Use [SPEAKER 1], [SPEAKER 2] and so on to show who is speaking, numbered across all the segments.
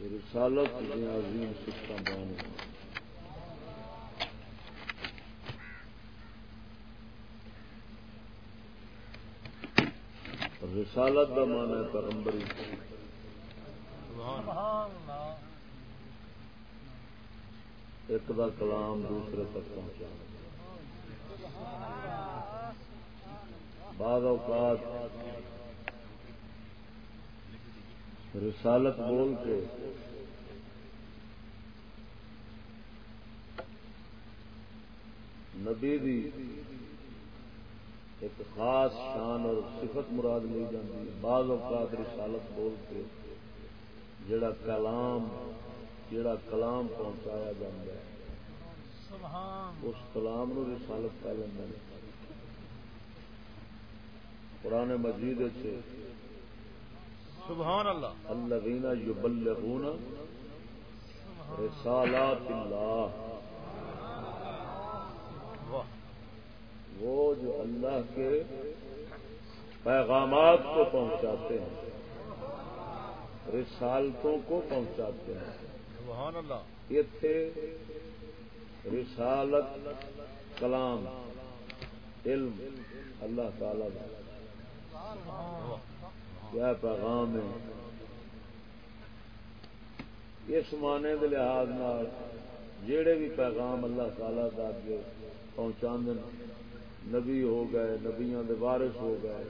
[SPEAKER 1] رسالت عظیم سکھا بان رسالت کا مان ہے پیغمبری۔ ایک دا کلام دوسرے تک پہنچا بعض اوقات رسالت بول کے نبی دی ایک خاص شان اور صفت مراد لی جاتی بعض اوقات رسالت بول کے جڑا کلام جڑا کلام پہنچایا جا اس کلام نو رسالت کر لینا قرآن مجید
[SPEAKER 2] سبحان اللہ.
[SPEAKER 1] یبلغون رسالات اللہ. وہ جو اللہ کے پیغامات کو پہنچاتے ہیں رسالتوں کو پہنچاتے ہیں۔
[SPEAKER 2] سبحان اللہ.
[SPEAKER 1] یہ تھے رسالت کلام علم اللہ تعالی۔ کیا پیغام ہے۔ اس معنی کے لحاظ جڑے بھی پیغام اللہ تعالی کا پہنچا نبی ہو گئے نبیاں دے وارث ہو گئے۔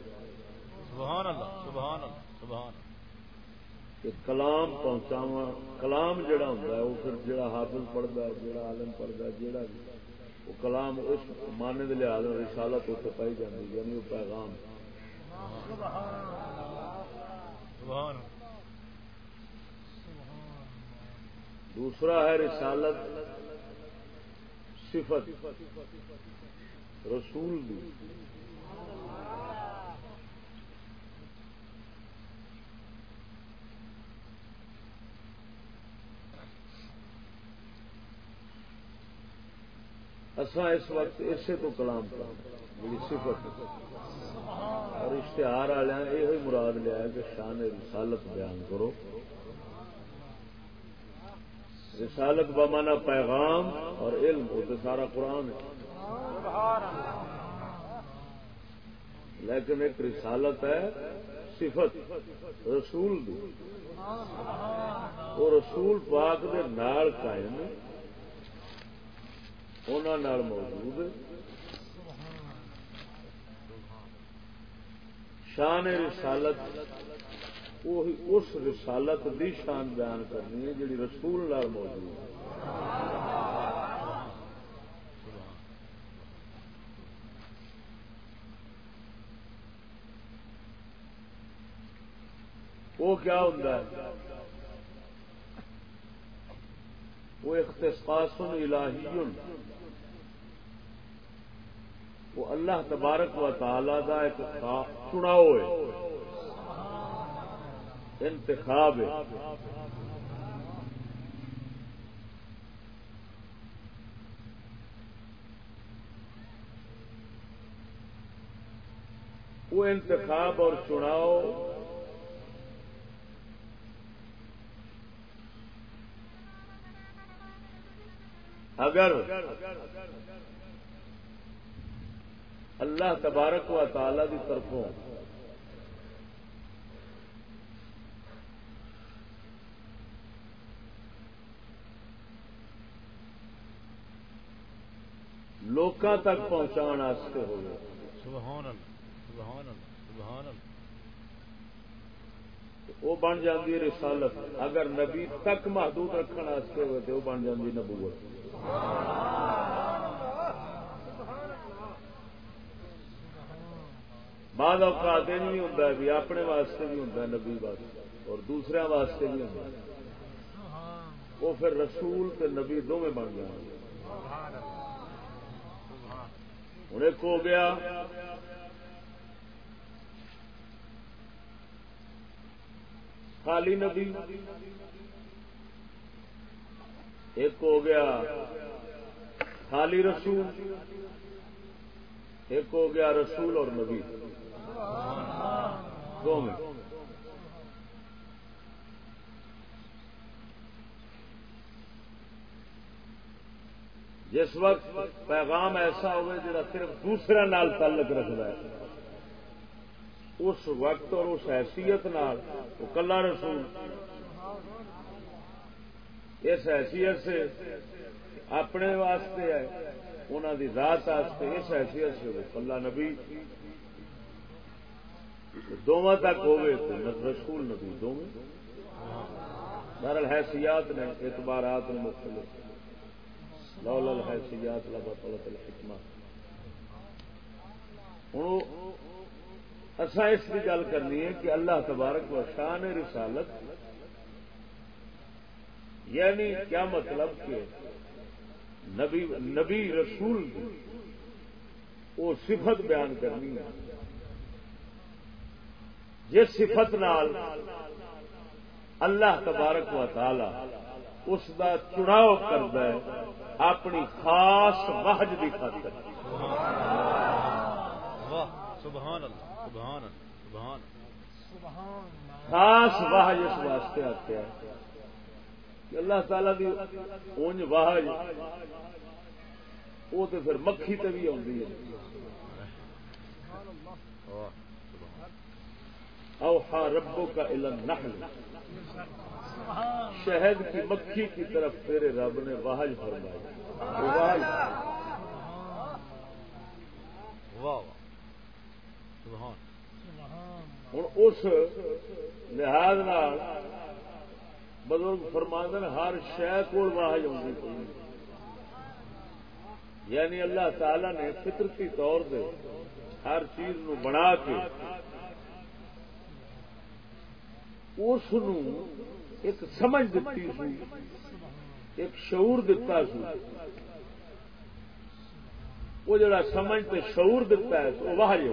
[SPEAKER 2] سبحان اللہ سبحان اللہ سبحان
[SPEAKER 1] کہ کلام پہنچاوا کلام جڑا ہوں وہ پھر جڑا حافظ پڑھتا ہے جڑا عالم پڑھتا ہے جڑا وہ کلام اس مانے کے لحاظ رسالت اتنے پائی جاتی یعنی وہ پیغام۔
[SPEAKER 2] سبحان
[SPEAKER 1] دوسرا ہے رسالت صفت. رسول دی. اصا اس وقت اسے تو کلام کر میری یعنی صفت. اور اشتہار والے یہ مراد لیا کہ شان رسالت بیان کرو۔ رسالت بمانا پیغام اور علم، وہ تو سارا قرآن ہے۔ لیکن ایک رسالت ہے صفت، رسول دی۔ وہ رسول پاک دے نال قائم انہوں موجود شان رسالت اس رسالت دی شان بیان کرنی ہے جی رسول نال موجود وہ کیا ہوتا ہے؟ وہ اختصاص الہی وہ اللہ تبارک و تعالی کا ایک چناؤ ہے۔ انتخاب ہے۔ وہ انتخاب اور چناؤ اگر اللہ تبارک و تعالی کی طرفوں۔ لوکاں تک پہنچا ہو وہ بن جاتی رسالت۔ اگر نبی تک محدود رکھنے ہوئے تو وہ بن جاتی نبوت۔ بعد اوقات یہ بھی ہوں بھی اپنے واسطے بھی ہوں نبی واسطے، اور دوسرے واسطے بھی ہوں وہ پھر رسول تے نبی دونوں بن گئے۔ ہوں ایک ہو گیا۔ خالی نبی۔ ایک ہو گیا۔ خالی رسول۔ ایک ہو گیا رسول اور نبی۔ دو منٹ جس وقت پیغام ایسا ہوئے جہاں صرف دوسرے نال تعلق رکھتا ہے، اس وقت اور اس حیثیت نال، وہ کلا رسول، اس حیثیت سے اپنے واسطے ہے انہوں کی ذات واسطے، اس حیثیت سے وہ کلا نبی دونوں تک ہوئے تو رسول نبی دونوں در الحیثیات نے اعتبارات نے مختلف۔ لول الحیثیات لبطلت الحکمہ۔ ہوں اصا اس کی گل کرنی ہے کہ اللہ تبارک و شان رسالت یعنی کیا مطلب کہ نبی نبی رسول وہ صفت بیان کرنی ہے۔ جس صفت نال اللہ تبارک و تعالی اس کا چڑاؤ کرتا ہے اپنی خاص وحج کی خاطر۔ خاص واہ اس واسطے آخیا کہ اللہ تعالی دی اونج واہ وہ تو پھر مکھی تے بھی آتی ہے۔ اوہا ربو کا علم نحل شہد کی مکھی کی طرف تیرے رب نے واہج فرمائی. ہوں اس لحاظ بزرگ فرماندن ہر شہ کو واہج آئی یعنی اللہ تعالی نے فطرتی طور سے ہر چیز نو بنا کے اس ایک سمجھ دیتی سی، ایک شعور دتا سی۔ وہ جڑا سمجھ تے شعور دتا ہے، وہ واہ جی۔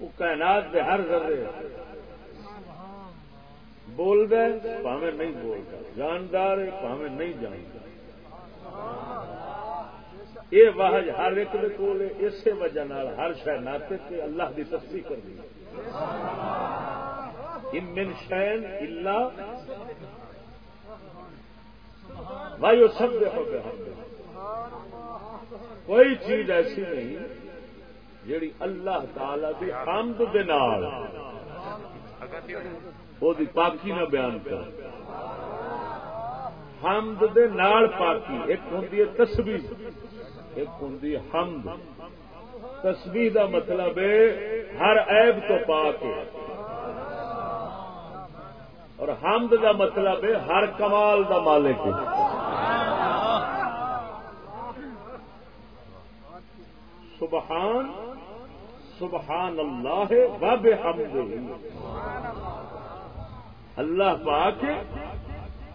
[SPEAKER 1] وہ کائنات دے ہر ذرے بول دے پاوے نہیں بولتا جاندار ہے، پاوے نہیں جانتا یہ واہج جی ہر ایک دے کول اسی وجہ ہر شہ ناطے اللہ کی تصدیق کر دی۔ من شین اللہ بھائی وہ سب دیکھو گے کوئی چیز ایسی نہیں جیڑی اللہ تعالی دی حمد دے نال وہ پاکی نہ بیان کر حمد دے نال پاکی ایک ہوں تسبیح ایک ہوں حمد تسبیح دا مطلب ہے، ہر عیب تو پا کے اور حمد دا مطلب ہے، ہر کمال دا مالک سبحان سبحان اللہ وب حمد اللہ پاک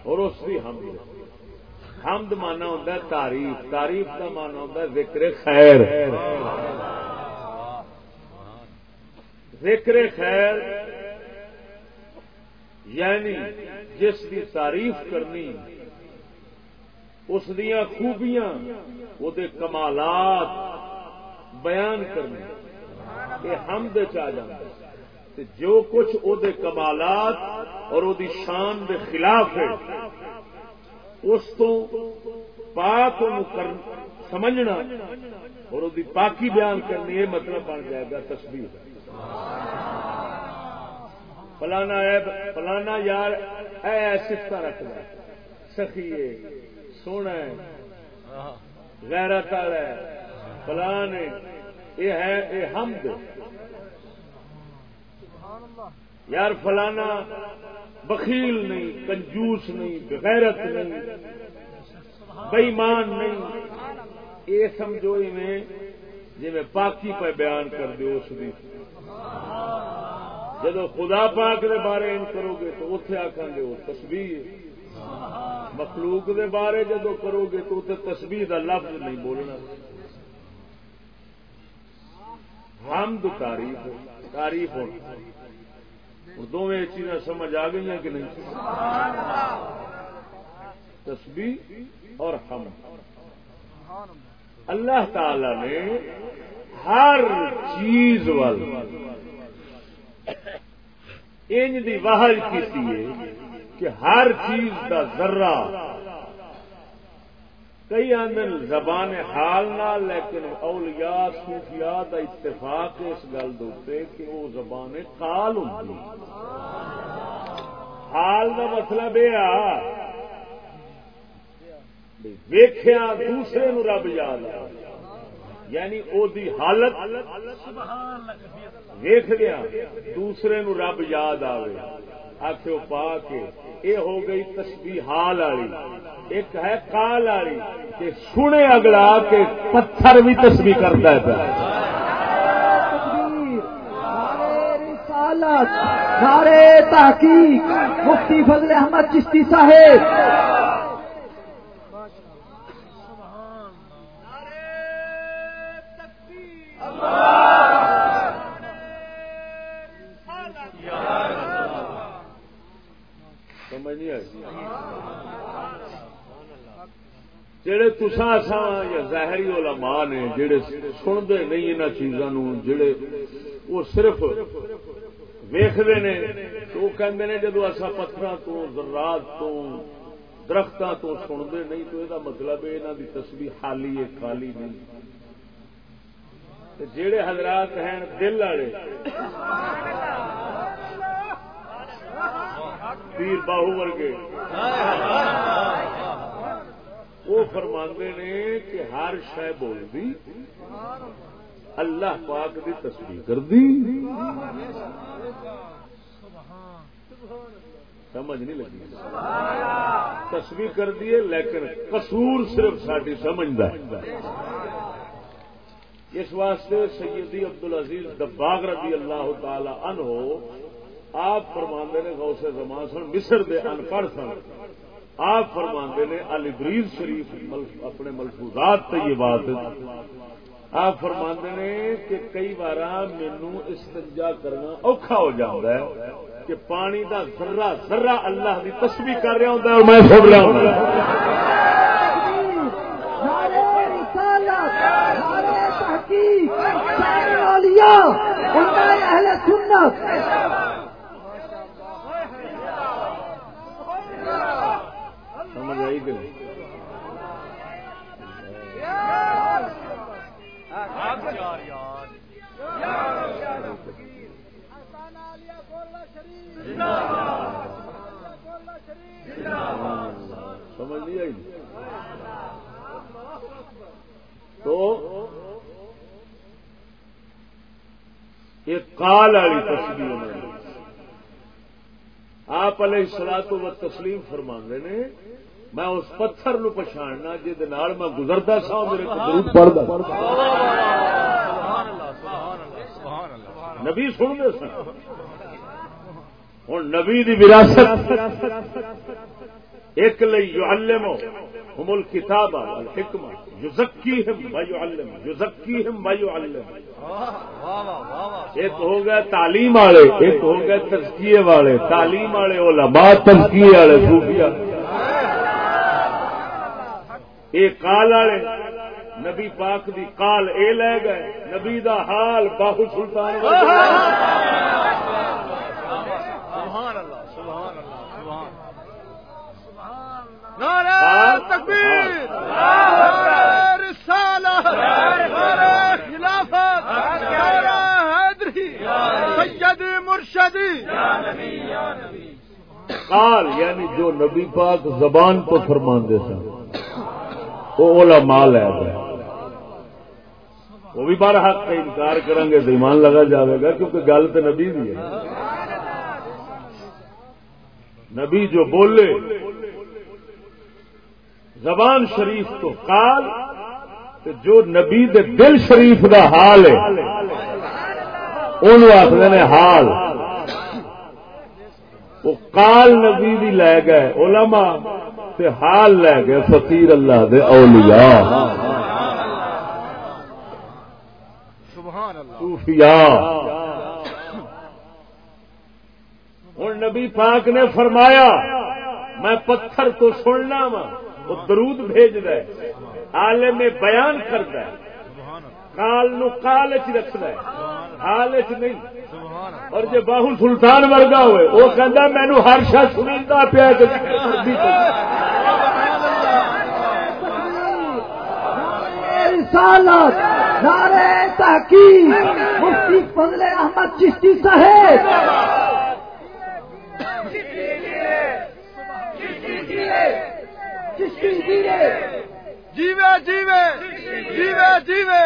[SPEAKER 1] اور اس کی حمد حمد مانا ہوتا ہے تعریف تعریف کا مانا ہوتا ہے ذکر خیر۔ ذکر خیر یعنی جس کی تعریف کرنی، اس دیا خوبیاں، وہ کمالات بیان کرنے یہ ہم جو کچھ او دے کمالات اور او دی شان دے خلاف ہے، اس تو پاک سمجھنا اور او دی پاکی بیان کرنی، یہ مطلب بن جائے گا تصویر فلانا فلانا یار، اے سفت رکھنا سخی سونا غیرت والا فلان یہ ہے، یہ حمد۔ یار فلانا بخیل نہیں، کنجوس نہیں، بغیرت نہیں بےمان نہیں۔ یہ سمجھو میں جی میں پاکی پہ بیان کر دو اس کی جب خدا پاک دے بارے ان کرو گے تو اتے آخان گے وہ تصویر مخلوق دے بارے جدو کرو گے تو اتنے تصویر کا لفظ نہیں بولنا۔ حمد تعریف تعریف ہو۔ دونوں چیزاں سمجھ آ گئی کہ نہیں؟ تسبیح اور ہم اللہ تعالی نے ہر چیز وال انج دی واہج کی کہ ہر چیز کا ذرہ کئی آدھے زبان حال نہ لیکن اولیاء صوفیاء دا اتفاق اس گل دے کہ وہ زبان کال ہوں حال دا مطلب یہ ویخیا دوسرے نو رب یاد آ یعنی او دی حالت ویخ گیا، دوسرے نو رب یاد آوے۔ آخو پا کے یہ ہو گئی تسبیح حال والی۔ ایک ہے کال والی، کہ سنے اگلا کے پتھر بھی تسبیح کرتا ہے۔
[SPEAKER 3] پہ سارے تحقیق، مفتی فضل احمد چشتی صاحب۔
[SPEAKER 1] سمجھ نہیں آئی؟ جڑے تسا سا یا ظاہری علماء نے جڑے سنتے نہیں ان چیزوں جڑے وہ صرف ویختے نے وہ کہتے ہیں جدو اصا پتھر تو ذرات تو درختوں تو سنتے نہیں، تو یہ مطلب یہاں کی تصویر خالی ہے، خالی نہیں۔ جڑے حضرات ہیں دل والے. پیر باہو ورگے. وہ فرماندے نے کہ ہر شہ بول دی اللہ پاک دی تصویر کر دی سمجھ نہیں لگی. تصویر کر دیے لیکن قصور صرف ساری سمجھتا اس واسطے سیدی عبد العزیز دباغ رضی اللہ تعالی عنہ، آپ فرما نے غوث زمان سن، مصر دے ان پڑھ سن۔ آپ فرما نے البریز شریف اپنے ملفوظات تے یہ بات۔ آپ فرما نے کہ کئی بار مینو استنجا کرنا اوکھا ہو جاتا ہے کہ پانی دا ذرہ ذرہ اللہ کی تسبیح کر رہا ہوں اور میں سن رہا ہوں
[SPEAKER 3] اہل سنت۔
[SPEAKER 1] سمجھ آئی کہ سمجھ نہیں آئی۔ تو ایک کال والی تصویر آپ علیہ سلا تو وہ تسلیم فرما نے میں اس پتھر نو پچھاڑنا جہد میں گزرتا سا میرے نبی سن دے سن۔ ہوں نبی دی وراثت ایک لئی یعلمو ہم الکتاب والحکمہ یزکیہم ویعلم یزکیہم ویعلم ایک ہو گیا تعلیم والے، ایک ہو گیا تزکیے والے، تعلیم والے علماء، تزکیے والے صوفیاء۔ ایک کال والے، نبی پاک دی کال اے لے گئے، نبی دا حال باہو سلطان
[SPEAKER 2] سبحان اللہ سبحان اللہ، سبحان تکبیر. رسالہ. خلافت. حیدری سید مرشدی.
[SPEAKER 1] کال یعنی جو نبی پاک زبان تو فرمان دے سن وہ علماء لے گئے وہ بھی بارہ حق کا انکار کریں گے تو ایمان لگا جائے گا کیونکہ گل تو نبی بھی ہے۔ نبی جو بولے زبان شریف تو کال جو نبی دے دل شریف دا حال ہے ان آخر نے حال۔ وہ کال نبی دی لے گئے علماء تے حال لے گئے فقیر اللہ دے اولیاء۔ صوفیاء۔ ہوں نبی پاک نے فرمایا میں پتھر تو سننا وا۔ وہ درود بھیج دے عالم میں بیان کرتا ہے کال نو کال چ رکھد حال چ نہیں۔ اور جی باہو سلطان ورگا ہوئے وہ کہہ مینو ہر شا سنتا پیا
[SPEAKER 3] رسالت نعرہ تحقیق۔ مفتی فضل احمد چشتی صاحب۔ چشتی جیوے۔
[SPEAKER 2] جیوے جیوے جیوے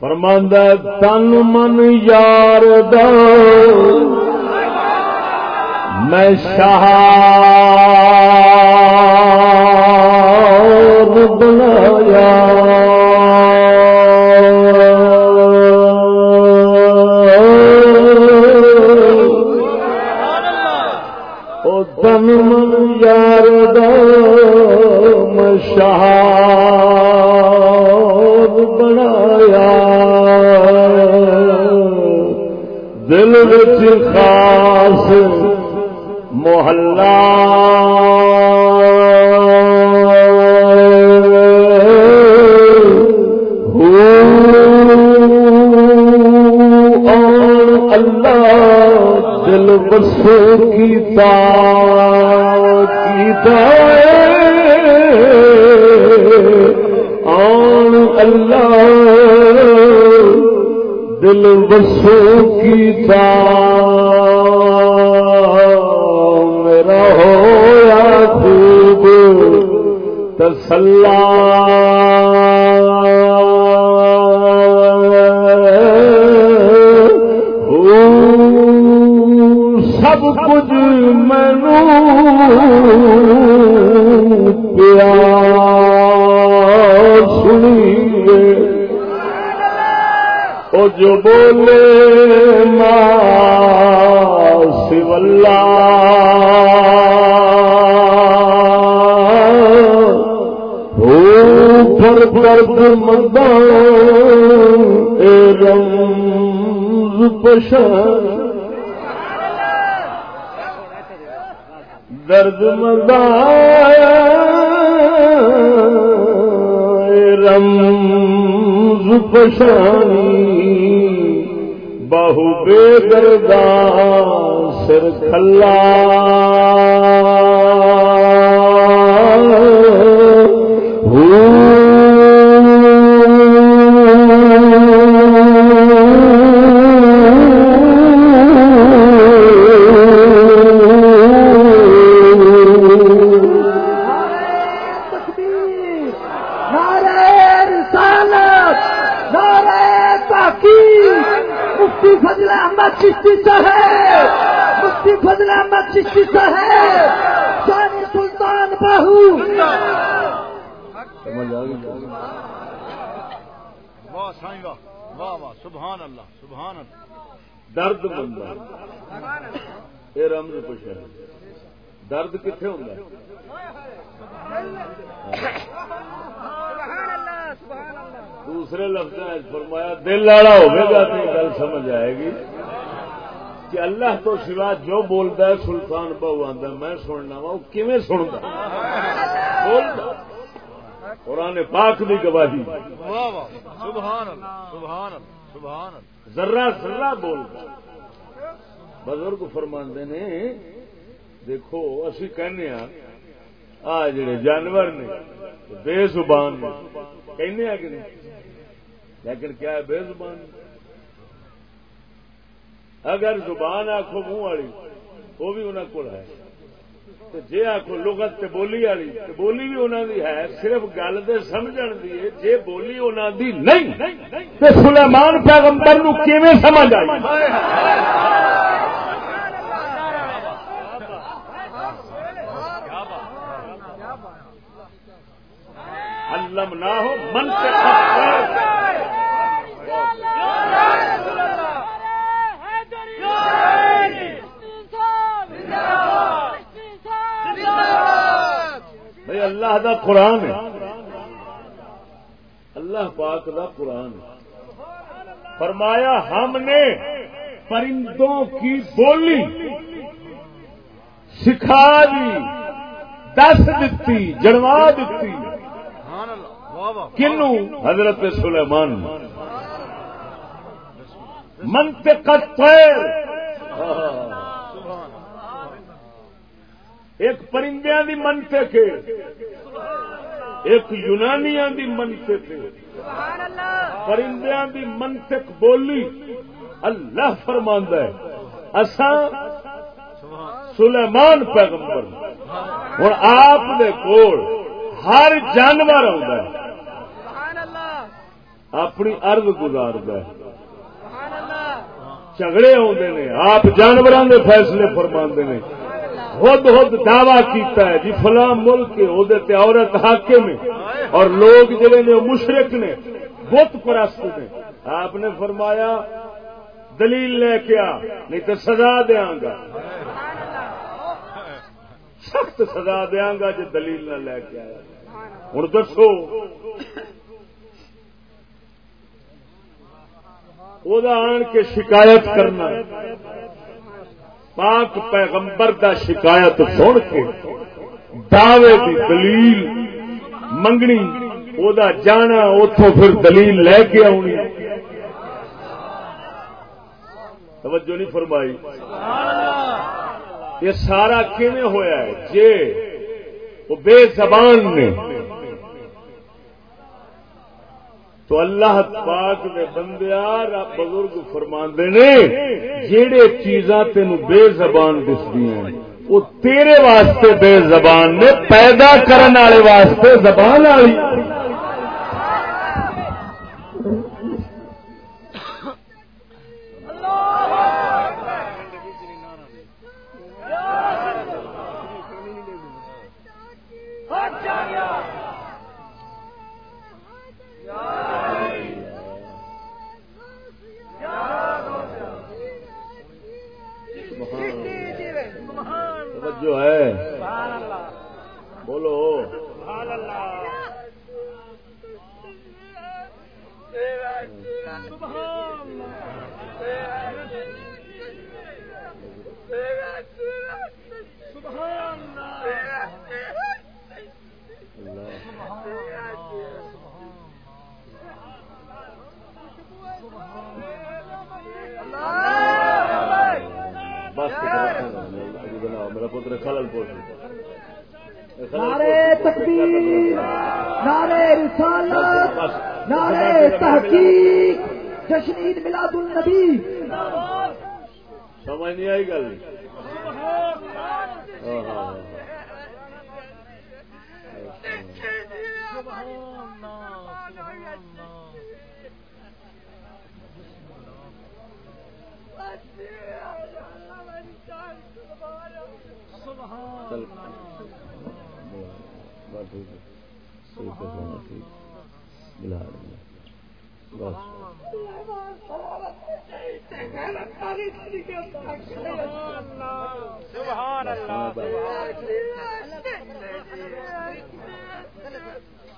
[SPEAKER 1] فرماندہ تن من یار دا۔ میں شاہ یار دا میں شاہ بنایا۔ دل وچ خاص محلہ۔ اللہ دل بسو کی آن اللہ دل بسو کی میرا ہوا خوب تسلا سب کچھ مینو جو بولے ماں سولہ پر درد مدان اے رمز پشان۔ درد مدا رمز پشانی بہو بے گردان سر کھلا۔
[SPEAKER 3] احمد چشتی صاحب مفتی فضل احمد چشتی صاحب ثانی سلطان بہو
[SPEAKER 2] واہ، سائیں واہ واہ واہ، سبحان اللہ سبحان اللہ۔
[SPEAKER 1] درد بندہ یہ رمز پوچھا درد کتنے ہوں دوسرے لفظ فرمایا، دل والا ہوگا تو گل سمجھ آئے گی۔ کہ اللہ تو سوا جو بولتا ہے سلطان بہو آتا میں سننا وا وہ سنتا بولتا۔ قرآن پاک دی گواہی۔ ذرہ ذرہ بولتا۔ بزرگ فرماندے نے دیکھو اسی کہنے ہاں آ جڑے جانور نے بے زبان نے کہنے ہاں کہ نہیں؟ لیکن کیا ہے بے زبان؟ نے؟ اگر زبان آخو منہ والی، وہ بھی انہوں کو ہے۔ تے جے آخو لغت تے بولی والی، تے بولی بھی انہوں دی ہے، صرف گل دے سمجھن دی ہے بولی انہوں دی نہیں، تے سلیمان پیغمبر نو کیویں سمجھ آئی؟ علم نہ ہو من سے اللہ دا قرآن ہے۔ اللہ پاک دا قرآن ہے۔ فرمایا، ہم نے پرندوں کی بولی سکھا دی، دس دیتی جڑوا دیتی کنو؟ حضرت سلیمان۔ منطق الطیر ایک پرندیاں دی منطق ہے ایک یونانیاں دی منطق ہے پرندیاں دی منطق بولی اللہ فرماندہ ہے۔ اساں سلیمان پیغمبر۔ ہوں آپ دے کول ہر جانور آتا ہے۔ اپنی ارد گزارد ہے۔ جھگڑے آتے نے، آپ جانوروں کے فیصلے فرما نے۔ خود خود دعوی کیتا ہے جی فلاں ملک کے عورت حاکم میں اور لوگ جڑے نے مشرق نے، بت پرست نے۔ آپ نے فرمایا، دلیل لے کے آ، نہیں تو سزا دیا گا۔ سخت سزا دیا گا جی دلیل نہ لے کے آیا۔ ہوں دسو۔ آن کے شکایت کرنا۔ پاک پیغمبر دا شکایت سن کے، دعوے کی دلیل منگنی، او دا جانا اتوں پھر دلیل لے کے آنی۔ توجہ نہیں فرمائی۔ یہ سارا کیون ہوا ہے؟ جے، وہ بے زبان نے تو اللہ پاک نے بندیا بزرگ فرما نے جہے چیزاں تین بے زبان دسدی ہیں، وہ تیرے واسطے بے زبان نے، پیدا کرنے والے واسطے زبان والی جو ہے بولو بس میرا پتر خلل پوش
[SPEAKER 3] نعرے تکبیر نعرے رسالت نعرے تحقیق جشن عید میلاد النبی
[SPEAKER 1] سمجھ نہیں آئی گل ہاں ہاں چل بس ٹھیک ہے صحیح سے سونا ٹھیک ملا رہی ہے بس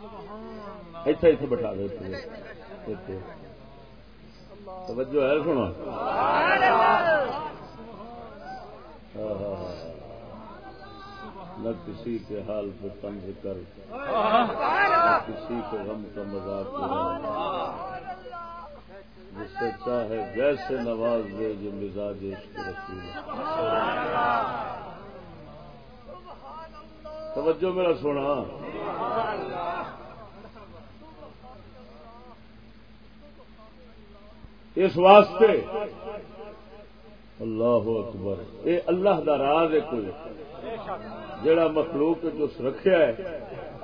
[SPEAKER 1] ہاں۔ ایسا ایسے بٹھا دو توجہ ہے سنا ہاں۔ نہ کسی کے حال پہ تنگ کر، نہ کسی کے غم کا مذاق جس سے چاہے جیسے نواز دے، جو مزاج عشق رسول توجہ میرا سونا۔ اس واسطے اللہ اکبر یہ اللہ دا راز ہے کوئی۔ جڑا مخلوق جو رکھیا ہے،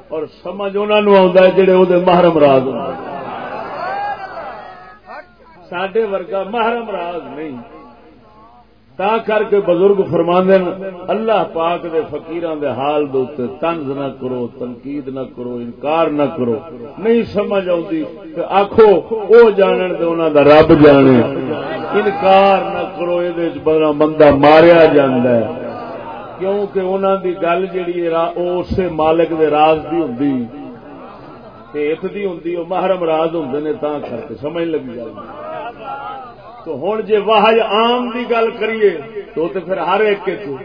[SPEAKER 1] اور سمجھ انہوں آ جڑے وہ محرم راز ہوں۔ سڈے ورگا محرم راز نہیں۔ تا کر کے بزرگ فرما اللہ پاک دے فقیران دے حال دے تنز نہ کرو، تنقید نہ کرو، انکار نہ کرو۔ نہیں سمجھ آتی آخو وہ جانن دے انہوں دا رب جانے۔ انکار نہ کرو یہ بندہ ماریا جاندہ ہے۔ کیونکہ انہوں دی گل جیڑی اسے مالک دے راز دی ہوں ات دی ہوں محرم راز ہوں نے، تا کر کے سمجھ لگی جائے تو ہوں جی واہج عام دی گل کریے تو تے پھر ہر ایک کے تو۔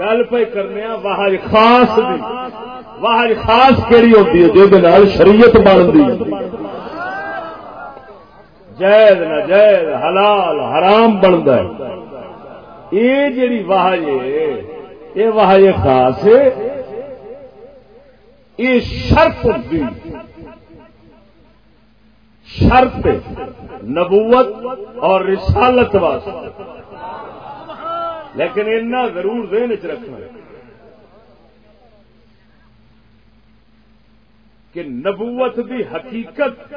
[SPEAKER 1] گل پہ کرنے واہج خاص دی۔ واہج خاص کہڑی ہوتی ہے جو شریعت بنتی جائز نہ جائز حلال حرام بنتا ہے۔ یہ جیڑی واہ یہ واہ خاص یہ شرط ہوتی شرط نبوت اور رسالت واسطے۔ لیکن اتنا ضرور دین چ رکھنا کہ نبوت دی حقیقت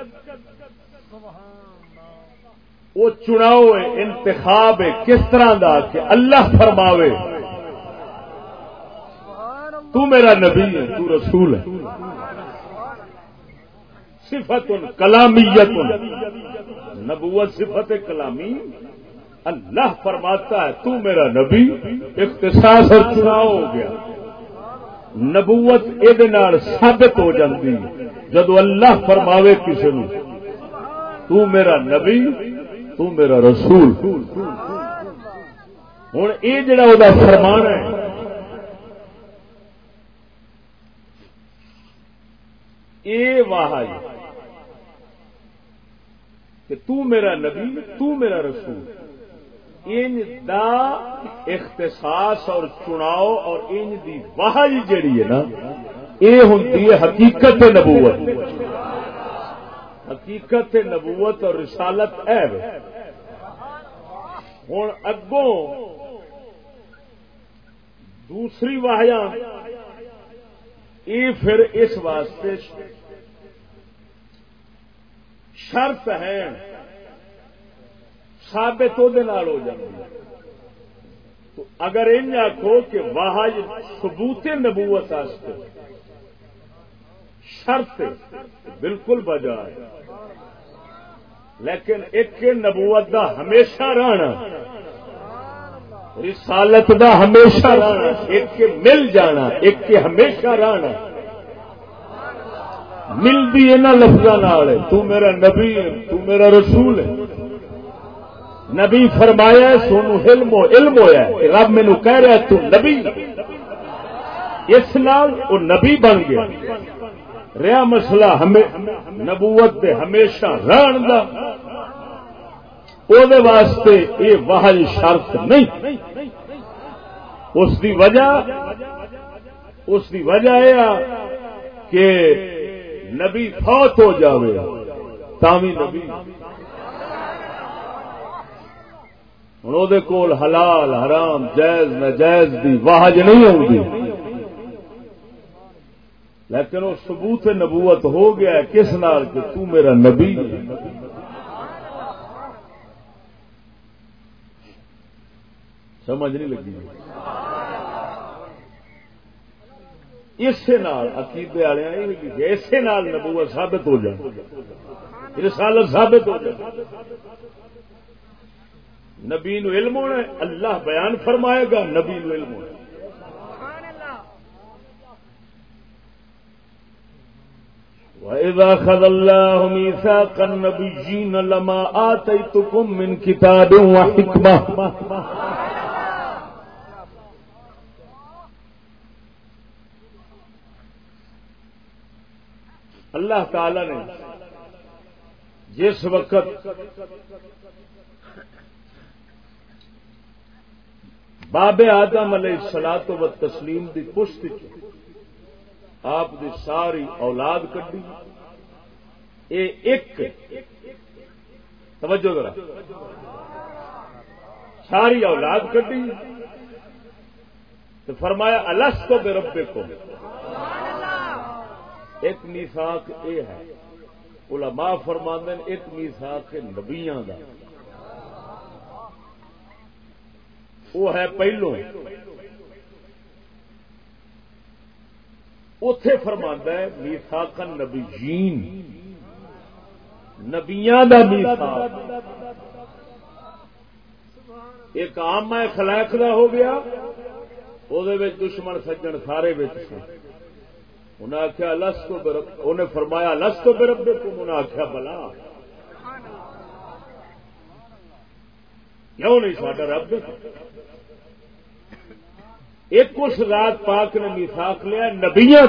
[SPEAKER 1] وہ چناؤ ہے، انتخاب ہے، کس طرح دا کہ اللہ فرماوے، تو میرا نبی ہے، تو رسول ہے۔ صفت کلامیت نبوت صفت کلامی۔ اللہ فرماتا ہے، تو میرا نبی اختصاص اور چناؤ ہو گیا۔ نبوت یہ ثابت ہو جاتی جدو اللہ فرماوے کسی نے تو میرا نبی، تو میرا رسول۔ ہوں یہ جڑا وہ فرمان ہے یہ واہ کہ تو میرا نبی، تو میرا رسول۔ ان دا اختصاص اور چناؤ اور ان دی واہ جڑی ہے نا یہ ہوں حقیقت نبوت۔ حقیقت نبوت اور رسالت ہے ہوں اگوں دوسری واہیا یہ پھر اس واسطے شرط ہے سابت ہو جاتی تو اگر ان آخو کہ واہج ثبوت نبوت شرط بالکل بجا ہے۔ لیکن ایک نبوت دا ہمیشہ رہنا، رسالت دا ہمیشہ رہنا، ایک کے مل جانا، ایک کے ہمیشہ رہنا۔ ملتی یہاں لفظوں تو میرا نبی ہے، تو میرا رسول ہے۔ نبی فرمایا سونو علم علم ہویا ہے رب مینو کہہ رہا تو نبی۔ اس نال وہ نبی بن گیا۔ رہا مسئلہ ہمیں نبوت دے ہمیشہ رہن دا۔ او دے واسطے یہ واہ شرط نہیں۔ اس دی وجہ، اس دی وجہ یہ کہ نبی فوت ہو جاوے تامی نبی۔ ہوں کول حلال، حرام، جائز نجائز دی واہج نہیں آؤں لیکن وہ ثبوت نبوت ہو گیا ہے، کس نال؟ کہ تو میرا نبی سمجھ نہیں لگی۔ اسی عقیدے والے اسی نبوت ثابت ہو جائے۔ رسالت ثابت ہو جائے۔ نبی نو علم ہونا اللہ بیان فرمائے گا، نبی نو علم ہونا وَإِذَا خَذَ اللَّهُ مِيثَاقَ النَّبِيِّينَ لَمَا آتَيْتُكُم مِّن كِتَابٍ وَحِكْمَةٍ اللہ تعالی نے جس وقت باب آدم علیہ سلا و تسلیم کی پشت آپ دی ساری اولاد کڈی، اے ایک، توجہ ذرا، ساری اولاد کڈی، تو فرمایا الس تو بے ربے کو ایک میساک اے ہے۔ علماء فرماندن ایک میساک نبیاں کا وہ ہے پہلو۔ اتے فرما ہے میسا کن نبی جین نبیا ایک آم ہے خلائق کا ہو گیا وہ دشمن سجن سارے انہیں آخیا لس تو انہیں فرمایا لس تو برب انہیں آخیا بلا۔ کیوں نہیں ساڈا رب؟ ایک اس رات پاک نے میساک لیا نبیا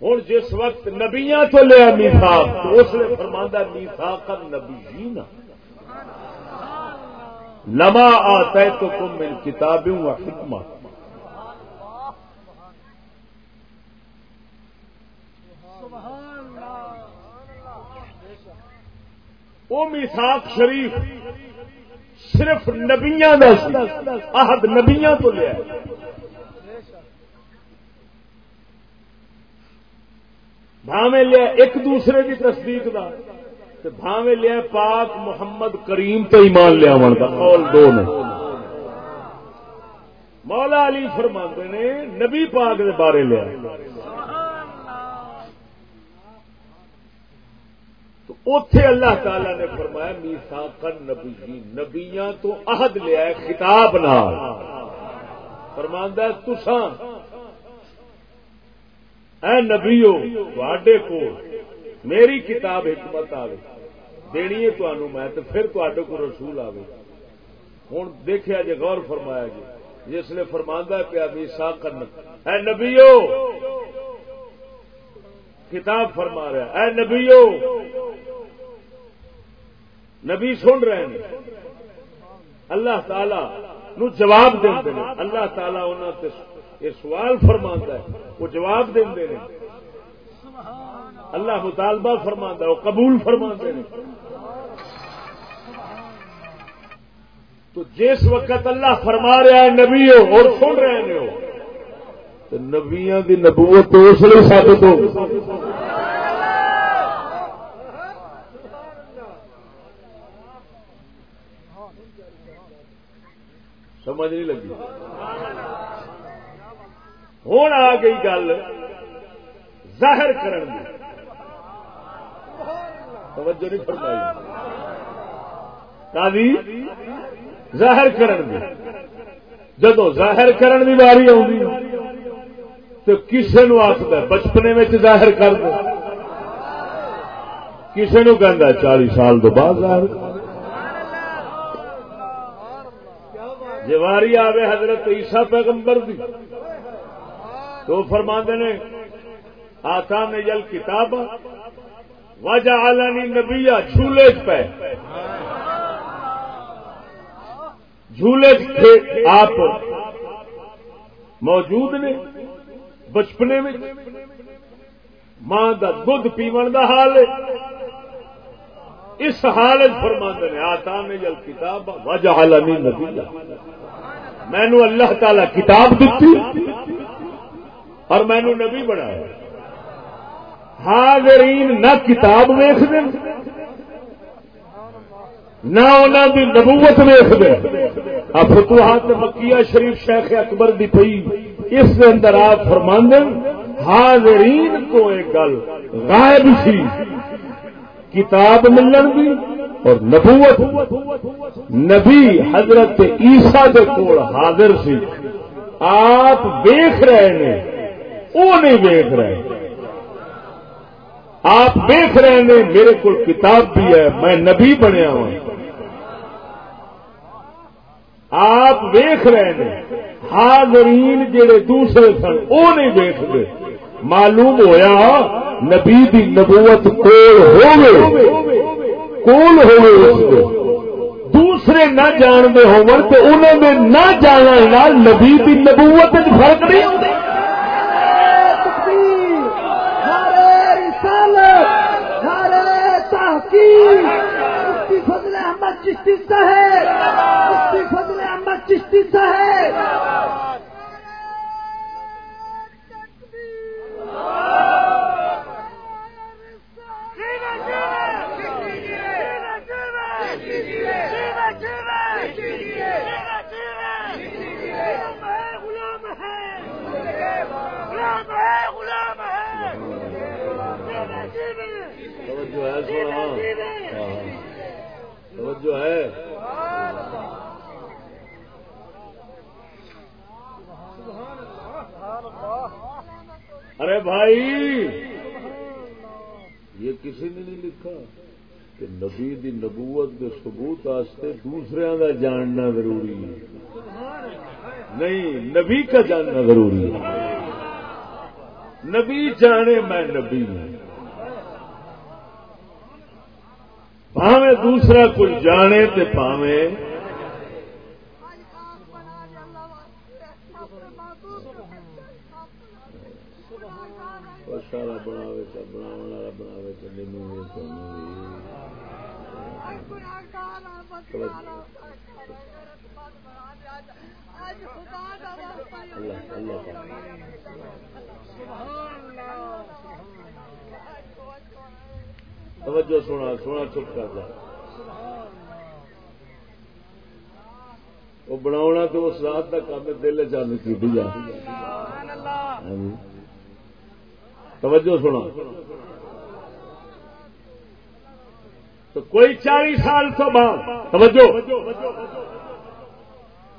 [SPEAKER 1] ہوں جس وقت نبیا تو لیا میساک تو اس نے فرما میساک نبی نا لما آتا ہے تو کم کتابوں و حکمت وہ میساک شریف صرف نبیاں عہد نبیاں تو لیا۔ بھاویں لیا ایک دوسرے کی تصدیق کا بھاویں لیا پاک محمد کریم تو ایمان لیا قول دو نے۔ مولا علی فرماندے نے، نبی پاک کے بارے لیا تو اتے اللہ تعالی نے فرمایا میسا کن نبی، نبیاں تو عہد لیا ہے خطاب نال۔ فرماندہ تسان اے نبیو تھے کو میری کتاب حکمت آئے دینی ہے تمہوں میں تو پھر تے کو رسول آئے ہوں دیکھا جی غور فرمایا جی جس نے فرماندہ پیا میسا کن اے نبیو کتاب فرما رہا اے نبیو، نبی سن رہے ہیں۔ اللہ تعالی نو جواب دیں اللہ تعالی انہوں یہ سوال فرما ہے، وہ جواب دیں اللہ مطالبہ فرما ہے، وہ قبول فرما تو جس وقت اللہ فرما رہا ہے نبی ہو اور سن رہے ہو نبیاں دی نبوت تو اس لیے ثابت ہو۔ سمجھ نہیں لگی۔ ہوں آ گئی گل۔ ظاہر کرن دی۔ توجہ نہیں فرمائی۔ ظاہر کرن دی۔ جدو ظاہر کرن دی باری آئی تو کسی نو آخر بچپنے میں ظاہر کر دو کسی نو کہ چالی سال تو بعد ظاہر کر جواری آوے حضرت عیسیٰ پیغمبر دی، تو فرما نے، آتا نے جل کتاب وجہ عالانی نبیا جھولے پہ جھولے آپ موجود نے۔ بچپنے میں ماں کا دھد پیو کا حال ہے۔ اس حالت فرما نے آتا نے جل کتاب وجہ عالانی مینو اللہ تعالی کتاب دیتی اور مینو نبی بنایا۔ حاضرین نہ کتاب ویخ دیں نہ انہوں نبوت ویخ دیں فتوحات مکیہ شریف شیخ اکبر دی پئی۔ اس کے اندر آپ فرماند حاضرین کو ایک گل غائب سی، کتاب ملن دی اور نبوت۔ نبی حضرت عیسا کے کول حاضر سی۔ آپ دیکھ رہے ہیں وہ نہیں دیکھ رہے۔ آپ دیکھ رہے ہیں میرے کو کتاب بھی ہے، میں نبی بنیا ہوں۔ آپ دیکھ رہے ہیں حاضرین جڑے دوسرے سن وہ نہیں دیکھتے۔ معلوم ہویا نبی دی نبوت کول ہوئے کول ہوئے دوسرے نہ جانتے ہو تو انہوں نے نہ جانا نبی کی نبوت فرق نہیں ہوتا
[SPEAKER 3] فضل احمد چشتی صاحب فضل احمد چشتی صاحب۔
[SPEAKER 1] جو ہے سونا جو ہے۔ ارے بھائی، یہ کسی نے نہیں لکھا کہ نبی دی نبوت کے ثبوت واسطے دوسرے کا جاننا ضروری ہے۔ نہیں، نبی کا جاننا ضروری ہے۔ نبی جانے میں نبی ہوں۔ پاوے دوسرا کچھ جانے تے پاوے سارا بنا بنا بنا چلے توجہ سونا سونا چپ کر جا وہ بنا تو اس رات کا کام دل چند کی جا۔ ہاں۔ توجہ سونا۔ تو کوئی چالیس سال تو بعد، توجہ۔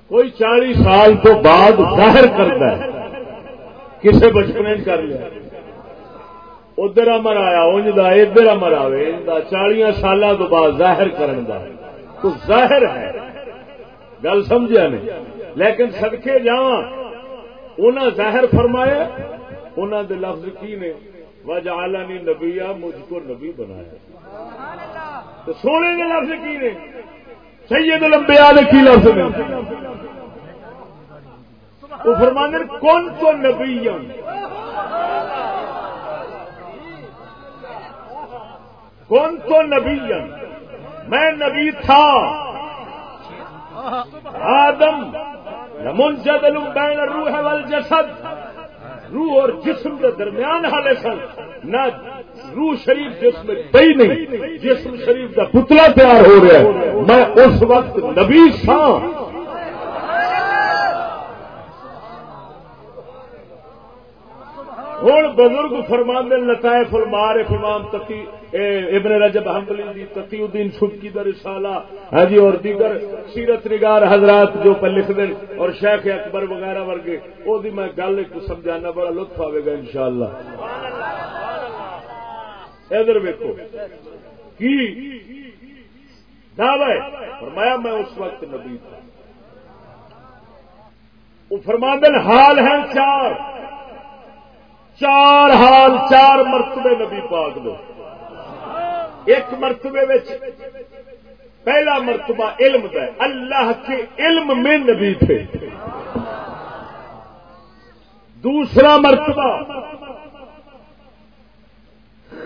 [SPEAKER 1] کوئی چالیس سال تو بعد ظاہر کرتا ہے، کسے بچپنے کر لیا۔ ادھر امر آیا انج دا ادھر امر آئے چالیا سال تو بعد ظاہر کرن دا۔ تو ظاہر ہے۔ گل سمجھا نہیں؟ لیکن سدکے جا ظاہر فرمایا انہوں دے لفظ کی نے؟ وجہ آلانی نبی مجھ کو نبی بنایا۔ تو سونے کے لفظ کی نے؟ سید لمبے آلے کی لفظ نے؟ وہ فرمانے کون تو نبی کون تو نبی میں نبی تھا. آدم منجدل بین روح والجسد. روح اور جسم کے درمیان حالے سن. نہ روح شریف جسم پی نہیں، جسم شریف کا پتلا تیار ہو رہا ہے میں اس وقت نبی تھا ہوں بزرگ فرمان لطائف المعارف امام تقی ابن رجب حنبلی دی، تقی الدین سبکی در رسالہ۔ ہاں جی اور دیگر سیرت نگار حضرات جو پہ لکھ دیں، اور شیخ اکبر وغیرہ ورگے وہ دی میں گل ایک سمجھانا، بڑا لطف آئے گا انشاءاللہ۔ ادھر ویکو کی؟ دعوی۔ فرمایا میں اس وقت نبی تھا۔ وہ حال ہیں چار۔ چار حال، چار مرتبے نبی پاک دو ایک مرتبے پہلا مرتبہ علم ہے۔ اللہ کے علم میں نبی تھے۔ دوسرا مرتبہ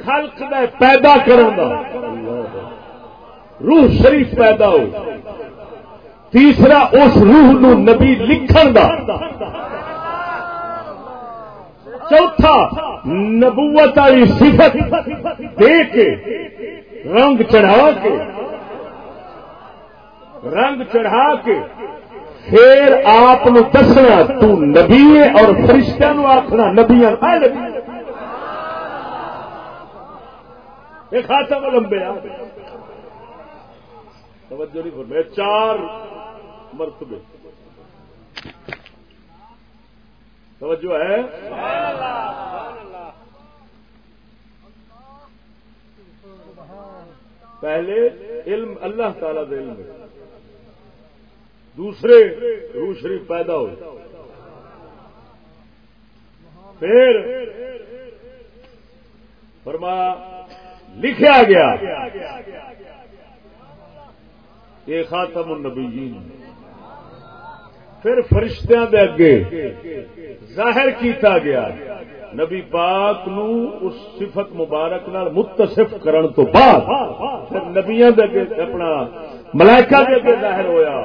[SPEAKER 1] خلق میں پیدا کرنا روح شریف پیدا ہو۔ تیسرا، اس روح نو نبی لکھن دا۔ چوتھا نبوت والی صفت دے کے رنگ چڑھا کے رنگ چڑھا کے پھر آپ دسنا، تو نبی اور فرشتہ نو آخنا نبیا خاصا لمبے توجہ نہیں فرمایا چار مرتبے۔ توجہ ہے؟ پہلے علم اللہ تعالی دے علم دوسرے روح شریف پیدا ہو پھر فرما لکھا گیا یہ خاتم النبیین۔ پھر فرشتیاں دے اگے ظاہر کیتا گیا۔ نبی پاک نو اس صفت مبارک نال متصف کرن تو بعد پھر نبیاں دے اگے اپنا ملائکہ دے اگے ظاہر ہویا۔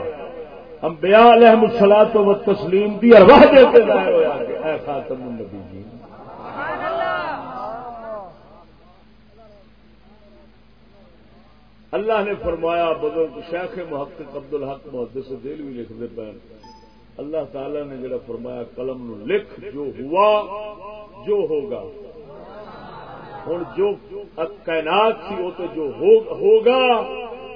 [SPEAKER 1] انبیاء علیہم الصلوۃ و تسلیم دی ارواح دے اگے ظاہر ہویا کہ اے خاتم النبی جی۔ اللہ نے فرمایا، بزرگ شیخ محقق عبد الحق محدث دل بھی لکھتے پے اللہ تعالی نے جڑا فرمایا قلم نو لکھ جو ہوا جو ہوگا۔ ہوں جو کائنات تھی وہ تو جو ہوگا۔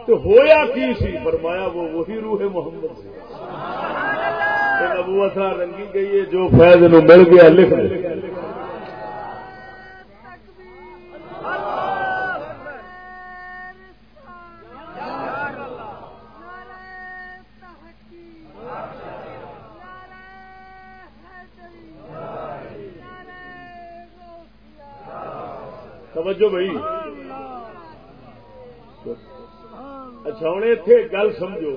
[SPEAKER 1] تو ہویا کی سی؟ فرمایا وہ وہی روح محمد سے نبوت رنگی گئی ہے جو فیض نو مل گیا لکھ توجہ بھائی۔ اچھا ہوں اتے گل سمجھو۔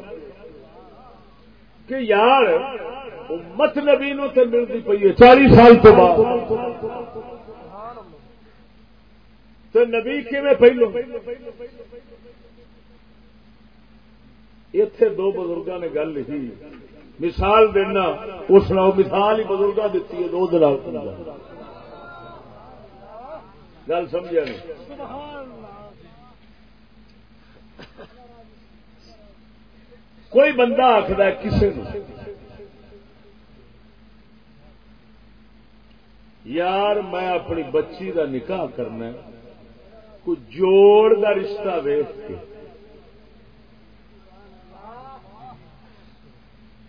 [SPEAKER 1] کہ یار، امت نبی نو تے ملتی پی ہے چالی سال تو بعد۔ تو نبی کیویں پہلو؟ اتے دو بزرگوں نے گل لکھی۔ مثال دینا، اس نے مثال ہی بزرگ دیتی ہے، دو دلال گل سمجھا نہیں۔ کوئی بندہ آخر کسی یار میں اپنی بچی کا نکاح کرنا کوئی جوڑ کا رشتہ ویچ کے۔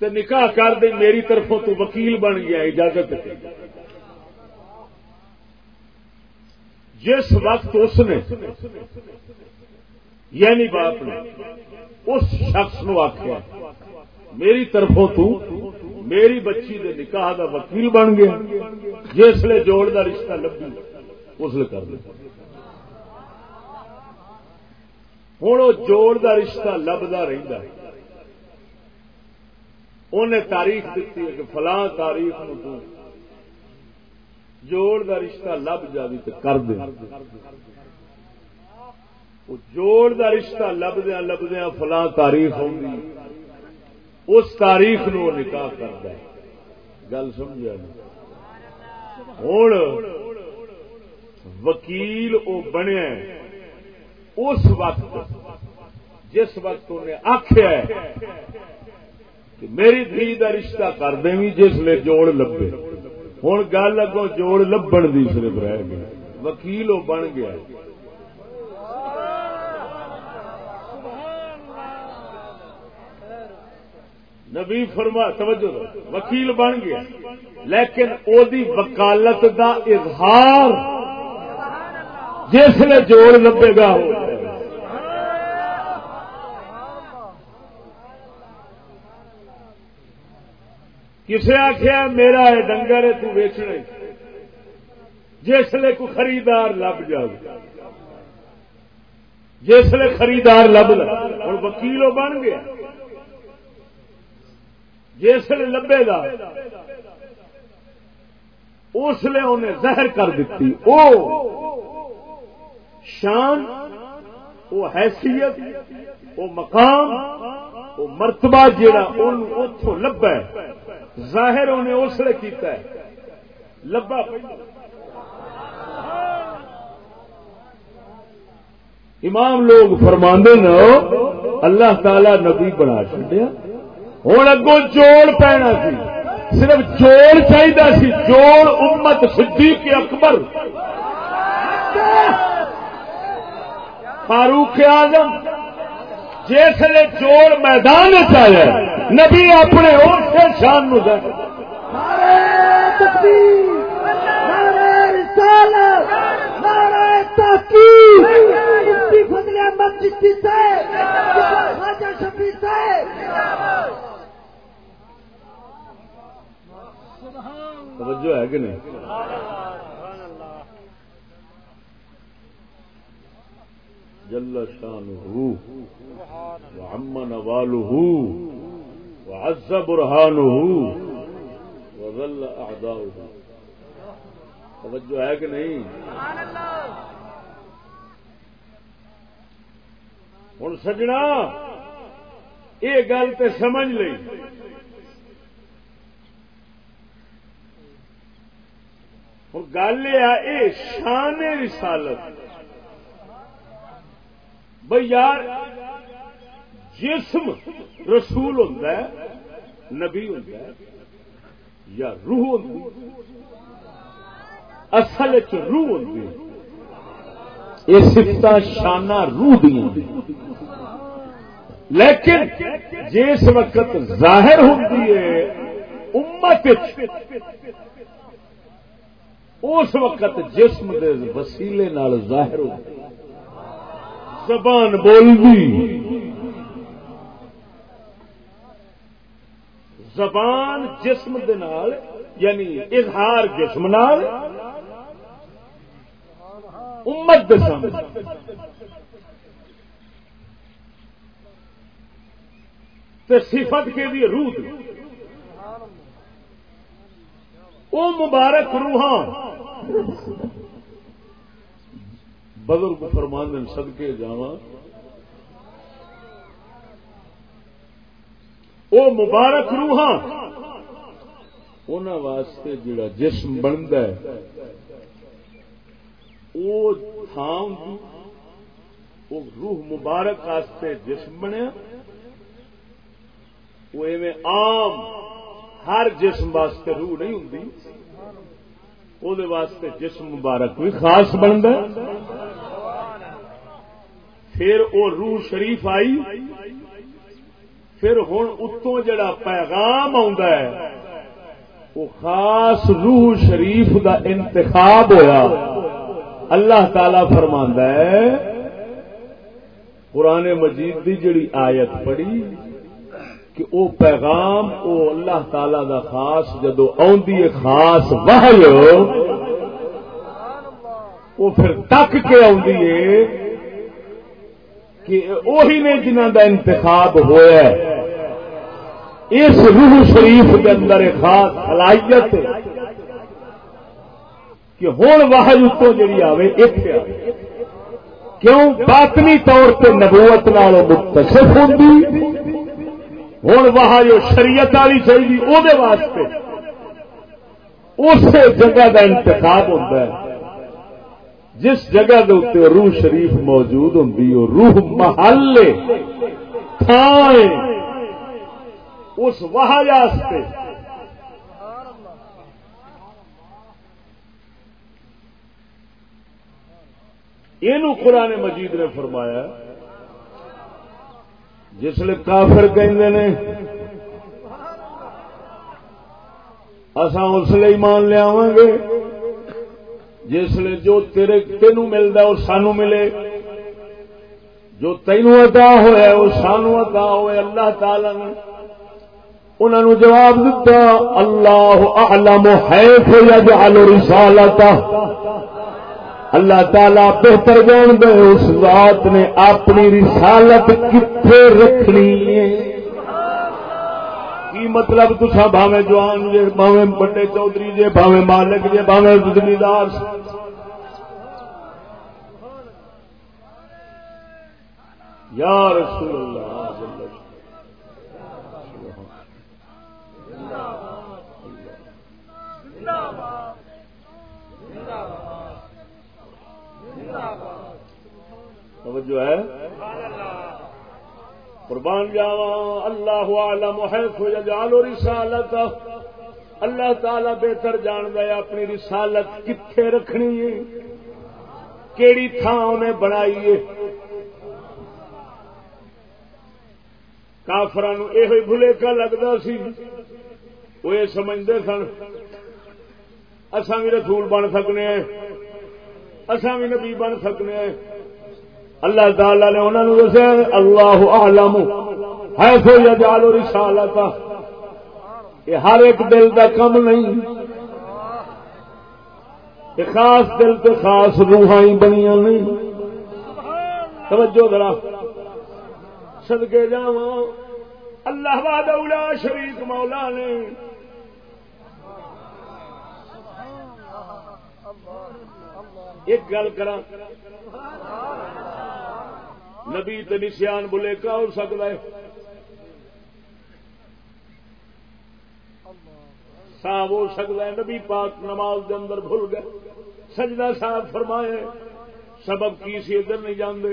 [SPEAKER 1] تے نکاح کر دے، میری طرفوں تو وکیل بن گیا، اجازت جس وقت اس نے یعنی باپ نے، اس شخص نو آخیا میری طرفوں تو میری بچی دے نکاح دا وکیل بن گیا، جس جوڑ دا رشتہ لبھی، اس لیے کر دیا۔ ہوں وہ جوڑ دا رشتہ لبدا رہتا ہے۔ انہیں تاریخ دیتی ہے کہ فلاں تاریخ تو جوڑ دا رشتہ لب جاوی تو کر دے۔ جوڑ دا رشتہ لبدیا لبدیا فلاں تاریخ ہوگی اس تاریخ نو نکاح کرتا ہے۔ گل سمجھا جی؟ ہوں وکیل وہ بنیا اس وقت، جس وقت انہیں آخیا کہ میری دھی کا رشتہ کر دیں جس لے جوڑ لبے۔ ہوں گل اگوں جوڑ لبن دی صرف رہ گیا وکیل وہ بن گیا نبی فرما توجہ وکیل بن گیا لیکن او دی وکالت دا اظہار جس نے جوڑ لبے گا ہو کسے آخیا میرا ہے ڈنگر ہے، تو ویچنا جسے کو خریدار لب جائے جسے خریدار لب ہوں وکیل بن گیا جسے لبے گا اس لیے انہیں زہر کر دیتی او شان وہ حیثیت وہ مقام وہ مرتبہ جہا اتوں لبا ظاہر انہیں اس لیے کیتا ہے۔ لبا امام لوگ فرماندے نا، اللہ تعالی نبی بنا چڈیا ہوں اگوں جوڑ پینا سی۔ صرف جوڑ چاہیے سی۔ جوڑ امت صدیق اکبر۔ فاروق اعظم۔ جسے جوڑ میدان چاہے نبی اپنے اور شان نو توجہ ہے کہ نہیں؟ جل شانه وعم نواله وعز برهانه وظل اعداؤه توجہ ہے کہ نہیں؟ ہوں سجنا یہ گل تو سمجھ لی ہوں گل یہ شان رسالت۔ بھائی یار جسم رسول ہوتا ہے، نبی ہوتا ہے، یا روح ہوتی اصل چ روح ہوتی یہ سفت شانہ روح دیا لیکن جس وقت ظاہر ہوتی ہے، امت اس وقت جسم دے وسیلے نال ظاہر ہوتی زبان بول دی زبان جسم دے نال یعنی اظہار جسم نال، امت دے سامنے۔ تے صفت کے لیے روح دی۔ وہ مبارک روحاں۔ بزرگ فرمان سدکے جا وہ مبارک روحاں۔ ان واسطے جڑا جسم بنتا ہے وہ تھان وہ روح مبارک واسطے جسم بنیا۔ وہ ایویں عام ہر جسم واسطے روح نہیں ہوں وہ واسطے جسم مبارک بھی خاص بنتا پھر وہ روح شریف آئی۔ پھر ہوں اتوں جڑا پیغام ہے، وہ خاص روح شریف دا انتخاب ہویا۔ اللہ تعالی فرماندا ہے، قرآن مجید دی جڑی آیت پڑھی کہ او پیغام او اللہ تعالی دا خاص، جدو آدھی خاص وحی، وہ پھر تک کے آدھی کہ وہی نے جنہ دا انتخاب ہوا اس روح شریف کے اندر خاص صلاحیت کہ ہوں واحد اتوں جی آئے اتنے آئے کیوں؟ باطنی طور پہ نبوت نال متصف ہوں ہوں وہاں شریعت والی چاہیے وہ واسطے۔ اس جگہ کا انتخاب ہوتا ہے۔ جس جگہ کے اتنے روح شریف موجود ہوں روح محل اس واسطے۔ یہ قرآن مجید نے فرمایا جسے کافر کہ اسان اس لیے مان لیا گے۔ جسے جو تیرے تینوں ملتا وہ سانو ملے۔ جو تینوں ادا ہوا وہ سانو ادا ہوئے۔ اللہ تعالی نے انہوں جواب دیتا اللہ اعلم حیث یجعل رسالتا اللہ تعالی بہتر جان دے اس ذات نے اپنی رسالت کتنے رکھنی ہے؟ کی مطلب تسا بھاوے جوان جے بھاوے بڑے چودھری جے بھاوے مالک جے بھاوے زمیندار یا رسول اللہ، توجہ ہے؟ قربان جاوا اللہ عالم یجعل رسالت اللہ تعالی بہتر جان گیا اپنی رسالت کتنے رکھنی ہے، کیڑی تھان انہیں بنائی ہے۔ کافران یہ بھلے کا لگتا سی، وہ یہ سمجھتے سن اصا بھی رسول بن سکنے اصا بھی نبی بن سکنے اللہ تعالی نے انہوں نے دسیا اللہ عالم ہے سو یا جالو رسالت یہ ہر ایک دل کا کم نہیں۔ یہ خاص دل کے خاص روحائی بنیا نہیں۔ توجہ ذرا۔ سدکے جا اللہ باد شریف مولا نے۔ ایک گل کر نبی تو نشان بلے کا ہو سکتا ہے صاحب ہو سکتا ہے نبی پاک نماز کے اندر بھول گئے سجدہ صاحب فرمائے سبب کی سی ادھر نہیں جانتے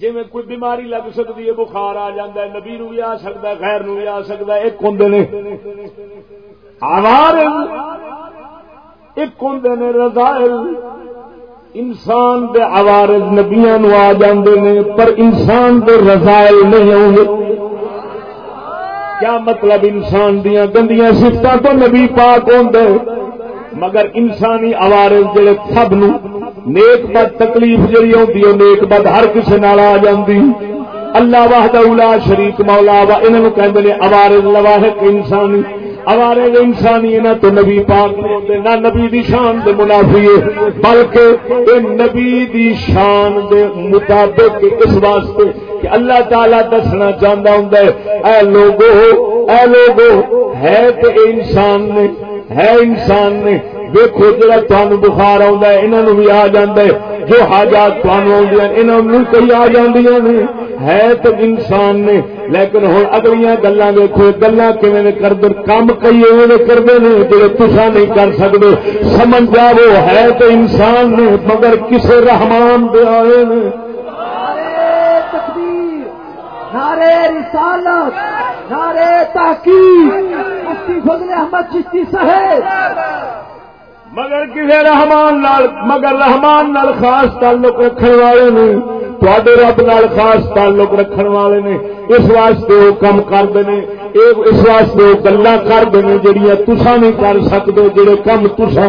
[SPEAKER 1] جی میں کوئی بیماری لگ سکتی ہے بخار آ جا ہے نبی نو بھی آ سکتا ہے خیر نو بھی آ سکتا ہے ایک ہوں نے ایک ہوں نے رضائل انسان دے عوارض نبیاں نو آ جاندے نے، پر انسان دے رضائل نہیں آؤں گے کیا مطلب انسان دیا گندیاں سفت تو نبی پاک ہوں مگر انسانی عوارض جڑے سب نو نیک بد تکلیف جڑی ہوتی ہے، نیک بد ہر کسی نال آ جاندی۔ اللہ واہدہ اولا شریک مولا، وا انہوں کہندے نے عوارض لواحق انسانی۔ اوارے انسانی نہ تو نبی پاک نہ نبی دی شان دے منافی بلکہ اے نبی دی شان دے مطابق اس واسطے کہ اللہ تعالی دسنا چاہتا ہوں اے لوگو اے لوگو، ہے تو انسان نے، ہے انسان نے دیکھو جا تمہیں بخار آنہوں بھی آ جا جو حاجات تمہیں آدی کئی آ جاندیاں نے۔ ہے تو انسان نے۔ لیکن ہوں اگلیاں گلا دیکھو گلا کر کام کئی ایویں کرتے ہیں جی تصا نہیں کر سکتے سمجھ جاو ہے تو انسان نے، مگر کسے رحمان دے آئے نے۔
[SPEAKER 3] نعرے رسالت نعرے تحقیق۔ مفتی فضل احمد چشتی صاحب۔
[SPEAKER 1] مگر کسی رحمان نال مگر رحمان نال خاص تعلق رکھنے والے نے تھوڑے رب نال خاص تعلق رکھنے والے نے اس واسطے وہ کم کرتے ہیں اس واسطے وہ گلا کرتے ہیں جہیا تسا نہیں کر سکتے جہے کم تسا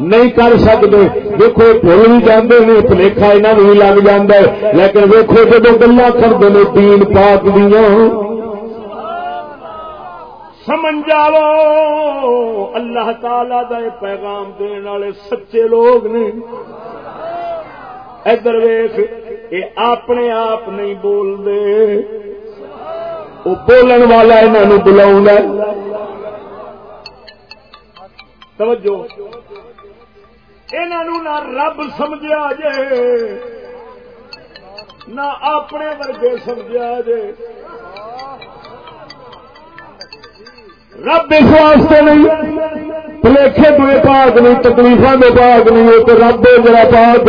[SPEAKER 1] نہیں کر سکتے دیکھو بھول بھی جانے نے پلیخا یہاں بھی لگ جا لیکن ویکو جب گلا کرتے ہیں تین پاک دیا سمجھ جاو اللہ تعالی دا پیغام دن والے سچے لوگ نے۔ ادھر ویخ یہ اپنے آپ نہیں بولتے وہ بولن والا انہوں بلا توجہ۔ انہوں نہ رب سمجھا جے، نہ اپنے ورگے سمجھا جے۔ رب اس واسطے نہیں، پلیکھے دے پاک نہیں تکلیفوں کے پاک نہیں، وہ تو رب جڑا پاک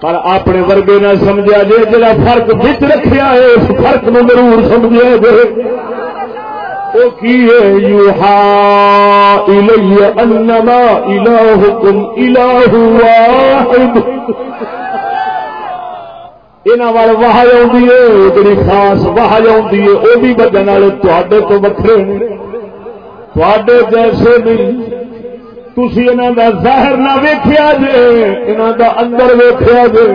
[SPEAKER 1] پر اپنے ورگے نہ سمجھا جے، جڑا فرق بچ رکھا ہے، اس فرق نو ضرور سمجھا جائے یوحا الی انما الہکم الہ واحد یہاں وال واہ آئی ہے جی خاص واہ آئی وہ بھی بجن والے تے تو وکرے تے جیسے نہیں تھی انہوں کا ظاہر نہ ویخیا جے انہوں کا اندر ویخیا جے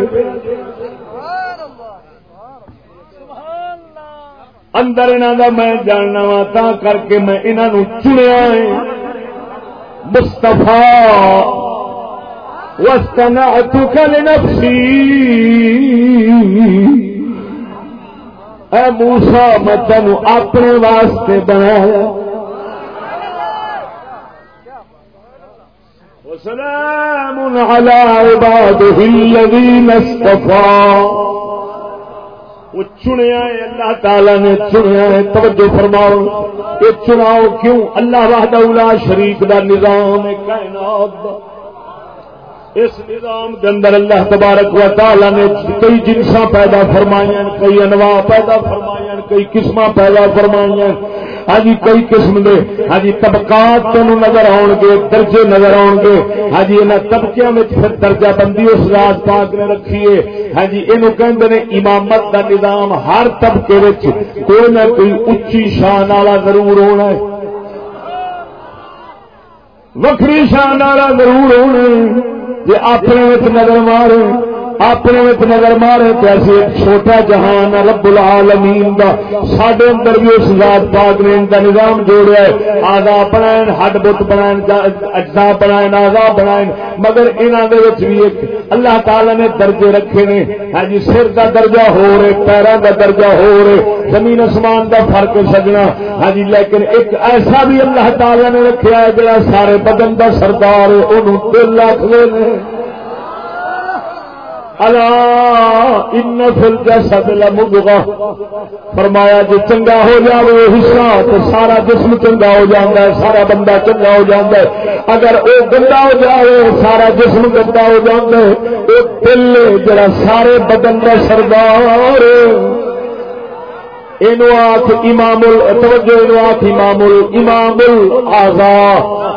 [SPEAKER 1] اندر انہوں کا میں جاننا وا تا کر کے میں انہوں چنیا مستفا وسطنا کل نفسی اے موسا میں تین اپنے واسطے بنایا۔ سلام على عباده الذين اصطفى وہ چنیا ہے، اللہ تعالی نے چنیا ہے۔ توجہ فرماؤ، یہ چناؤ کیوں؟ اللہ وحدہ شریف کا نظام ہے، کائنات اس نظام کے اندر اللہ تبارک و تعالی نے کئی جنساں پیدا فرمائی کئی انواع پیدا فرمائی کئی قسم پیدا فرمائی ہاں جی، کئی قسم دے۔ ہاں جی، طبقات تین نظر آن گے، درجے نظر آن گے۔ ہاں جی ان طبقے میں پھر درجہ بندی اس رات پاک نے رکھیے ہاں جی یہ امامت کا نظام ہر طبقے کوئی نہ کوئی اچھی شان والا ضرور ہونا ہے۔ وکری شان والا ضرور ہونا ہے۔ جی اپنے نظر مارے اپنے نظر مارے تو ایسے ایک چھوٹا جہان رب العالمین دا۔ سڈے اندر بھی اس ذات پاک نے ان کا نظام جوڑا ہے۔ آزا بنائن، ہڈ بت بنا اجزا بنائن آزا بنائن۔ مگر انہوں نے بھی ایک اللہ تعالی نے درجے رکھے نے۔ ہاں جی سر کا درجہ ہو رہے پیروں کا درجہ ہو رہے، زمین آسمان کا فرق سجنا۔ ہاں جی لیکن ایک ایسا بھی اللہ تعالی نے رکھا ہے جڑا سارے بدن کا سردار انہوں دل لاکھ لے ان فل فرمایا جی چنگا ہو جائے حصہ تو سارا جسم چنگا ہو جاتا ہے، سارا بندہ چنگا ہو جاتا ہے۔ اگر وہ گندا ہو جائے سارا جسم گندا ہو جاتا ہے۔ وہ دل جڑا سارے بدن کا سردار آخ امام توجہ آخ امام امام آزا.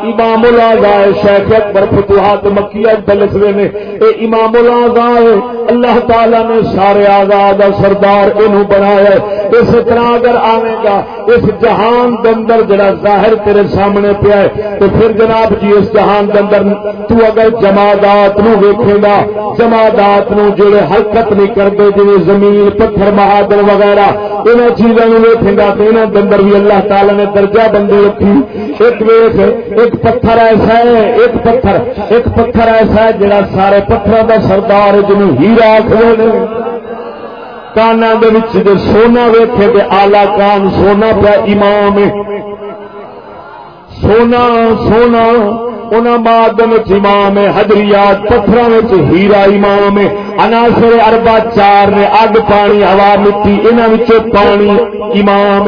[SPEAKER 1] امام الازا شیخ اکبر فتوحات مکیہ دلس نے۔ اے امام الازا ہے، اللہ تعالی نے سارے آزاد سردار انہوں بنایا اس طرح اگر آئے گا، اس جہان دندر جڑا ظاہر تیرے سامنے پیا ہے، تو پھر جناب جی اس جہان دندر تو اگر جماعت نو ویکھے گا جماعت نو جڑے حرکت نہیں کرتے جی زمین، پتھر مہادر وغیرہ، انہیں چیزوں ویٹے گا تو یہاں اندر بھی اللہ تعالی نے درجہ بندی رکھی۔ ایک ویخ ایک پتھر ایسا ہے، ایک پتھر ایک پتھر ایسا ہے جڑا سارے پتھروں کا سردار جنوب ہیرا آخر کانا دے سونا ویٹے آلہ کان سونا پیا، امام سونا سونا۔ ان مادن امام ہے حجریات پتھر ہیرا امام ہے اناسر اربا چار نے اگ پانی، ہوا مٹی انہوں پانی امام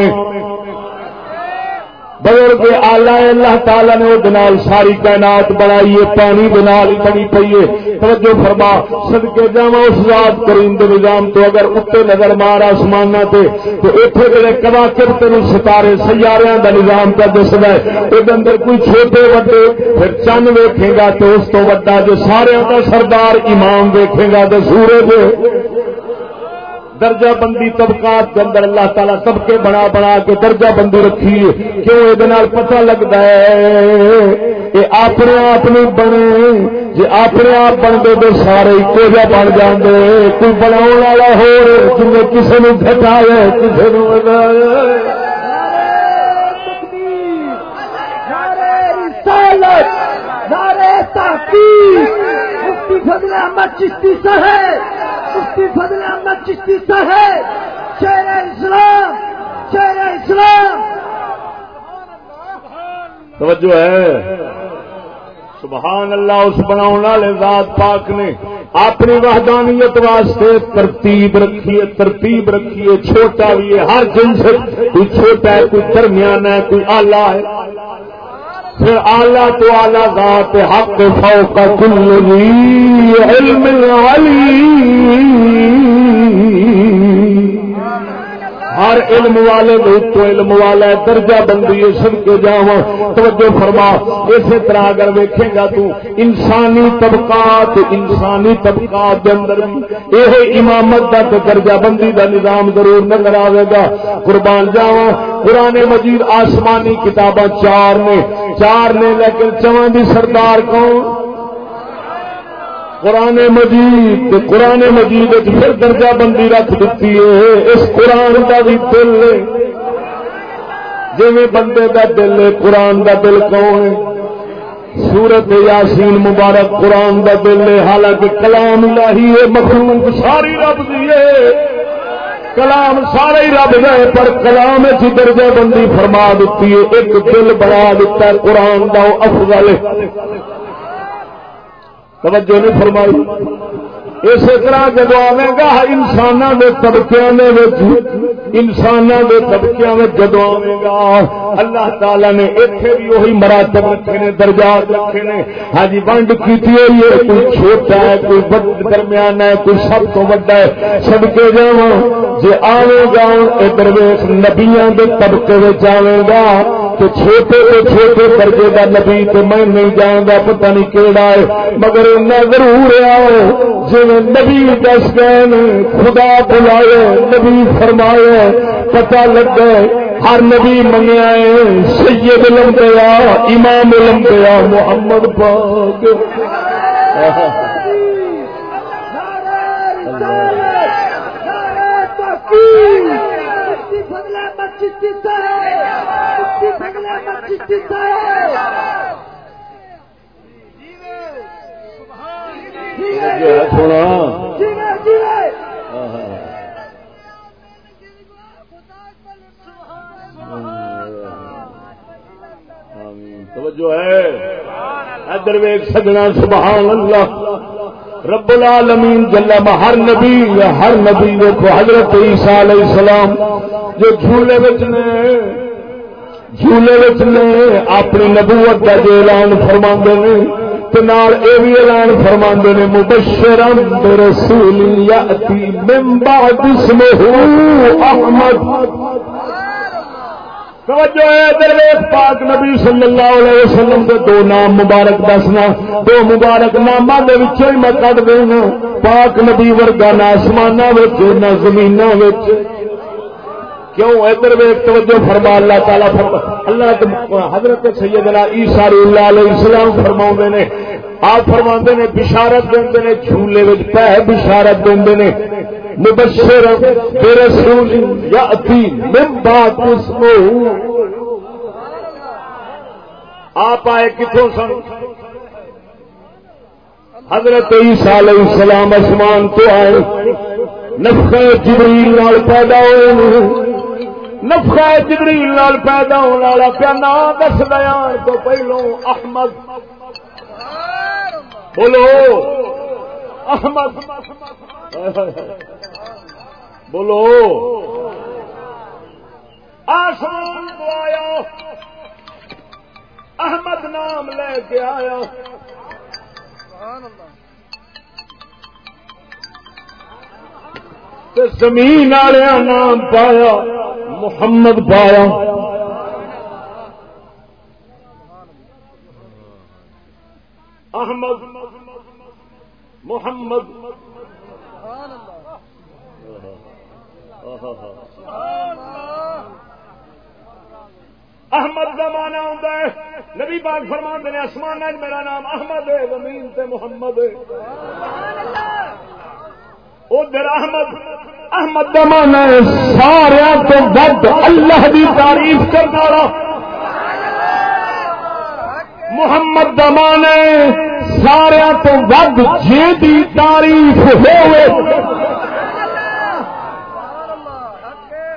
[SPEAKER 1] بزرگ آلہ اللہ تعالی نے وہ ساری کائنات بنائی ہے، پانی دنال بنی پی ہے۔ توجہ فرما سدکے جا اس ذات کریم دے نظام تو اگر اتنے نظر مار آسمان تے، تو اتنے جڑے کبا کر تین ستارے سیارے کا نظام کا دستا ہے وہ اندر کوئی چھوٹے وڈے پھر چند ویکھے گا تو اس تو وا جو سارا کا سردار امام ویکھے گا تو سورج۔ درجہ بندی طبقات کے اندر اللہ تعالیٰ طبقے بنا بنا کے درجہ بندی رکھی کیوں یہ پتہ لگتا ہے یہ اپنے آپ نہیں بنے جی اپنے آپ بنتے تو سارے ایک جا بن جاندے۔ کوئی بنا والا ہو جن کسی نے گھٹایا کسی نے
[SPEAKER 3] نعرے تحقیق۔ مفتی فضل احمد چشتی صاحب مفتی فضل احمد چشتی صاحب شیر اسلام شیر اسلام۔
[SPEAKER 1] توجہ ہے۔ سبحان اللہ، اس بناؤ والے ذات پاک نے اپنی وحدانیت واسطے ترتیب رکھیے ترتیب رکھیے چھوٹا بھی ہے، ہر جنس کوئی چھوٹا ہے، کوئی درمیان ہے، کوئی آلہ ہے۔ پھر آلہ تو آلہ ذات حق فوق کل علم علی ہر علم والے تو علم والا درجہ بندی سن کے جا توجہ فرما۔ اسی طرح اگر ویکھے گا تو انسانی طبقات انسانی طبقات کے اندر یہ امامت کا درجہ بندی کا نظام ضرور نظر آئے گا۔ قربان جاوا قرآن مجید آسمانی کتاباں چار نے چار نے، لیکن چواں دی سردار کون؟ قرآن مجید قرآن مجید پھر درجہ بندی رکھ دیتی ہے۔ اس قرآن کا بھی دل جی بندے کا دل ہے، قرآن کا دل کون ہے؟ سورت یاسین مبارک قرآن کا دل ہے۔ حالانکہ کلام لاہی ہے، مخلوق ساری رب دی کلام سارے ہی رب گئے پر کلام چ درجہ بندی فرما دیتی ہے۔ ایک دل بنا دیتا ہے، قرآن کا افضل ہے۔ توجہ نہیں فرمائی۔ اسی طرح جب آئے گا انسان کے طبقے انسان کے طبقے میں جدو آئے گا، اللہ تعالی نے اتنے بھی وہی مراتب رکھے نے، درجات رکھے نے۔ ہاں جی ونڈ کی ہوئی ہے، کوئی چھوٹا ہے، کوئی درمیان ہے، کوئی سب تو وڈا ہے۔ سب کے جا جی آئے گا ادھر نبیا کے طبقے آئے گا تو چھوٹے تو چھوٹے درجے کا نبی تو میں نہیں جانا پتہ نہیں کہڑا ہے مگر ضرور آؤ جی نبی دس گئے خدا بلائے نبی فرمائے پتا لگ گئے ہر نبی منگیا ہے سید علم گیا امام علم گیا محمد پاک سونا توجہ ہے ادھر ویگ سجنا سبحان اللہ رب العالمین جل ہر نبی ہر نبی دیکھو حضرت عیسیٰ علیہ السلام جو جھولے بچ نے جھولے نے اپنی نبوت کا جو اعلان فرما نے نال اے بھی اعلان فرما نے مبشرم رسول یاتی من بعد اسمه احمد۔ توجہ ہے، درویش پاک نبی صلی اللہ علیہ وسلم کے دو نام مبارک دسنا۔ دو مبارک نام ہی میں کٹ دینا۔ پاک نبی ورگا نہ آسمان نہ زمین کیوں ادھر ویک توجہ فرما، اللہ تعالیٰ فرما، اللہ حضرت سیدنا عیسیٰ اللہ علیہ السلام فرما نے، آپ فرما نے بشارت دے نے، جھولے پہ بشارت دے نے، مبشر برسول یاتی من بعد اسمه آپ آئے کتوں سن؟ حضرت عیسیٰ علیہ السلام اسمان تو آئے نفخ جبریل نال پیدا ہوئے۔
[SPEAKER 4] نفخہ جبریل نال پیدا ہونے والا پیا نام دس بیان تو پہلو احمد۔ بولو۔ احمد۔ بولو۔ آسمان تو آیا۔ احمد نام لے کے آیا۔ زمین والے نام پایا۔ محمد پایا احمد محمد۔ احمد کا مانا ہوتا ہے نبی پاک فرما نے آسمان میرا نام احمد ہے زمین سے محمد ہے۔ ادھر احمد۔ احمد کا مانا ہے سارا تو ود اللہ کی تعریف کرنا محمد کا مانا ہے سارا تو ود جی تعریف ہوئے۔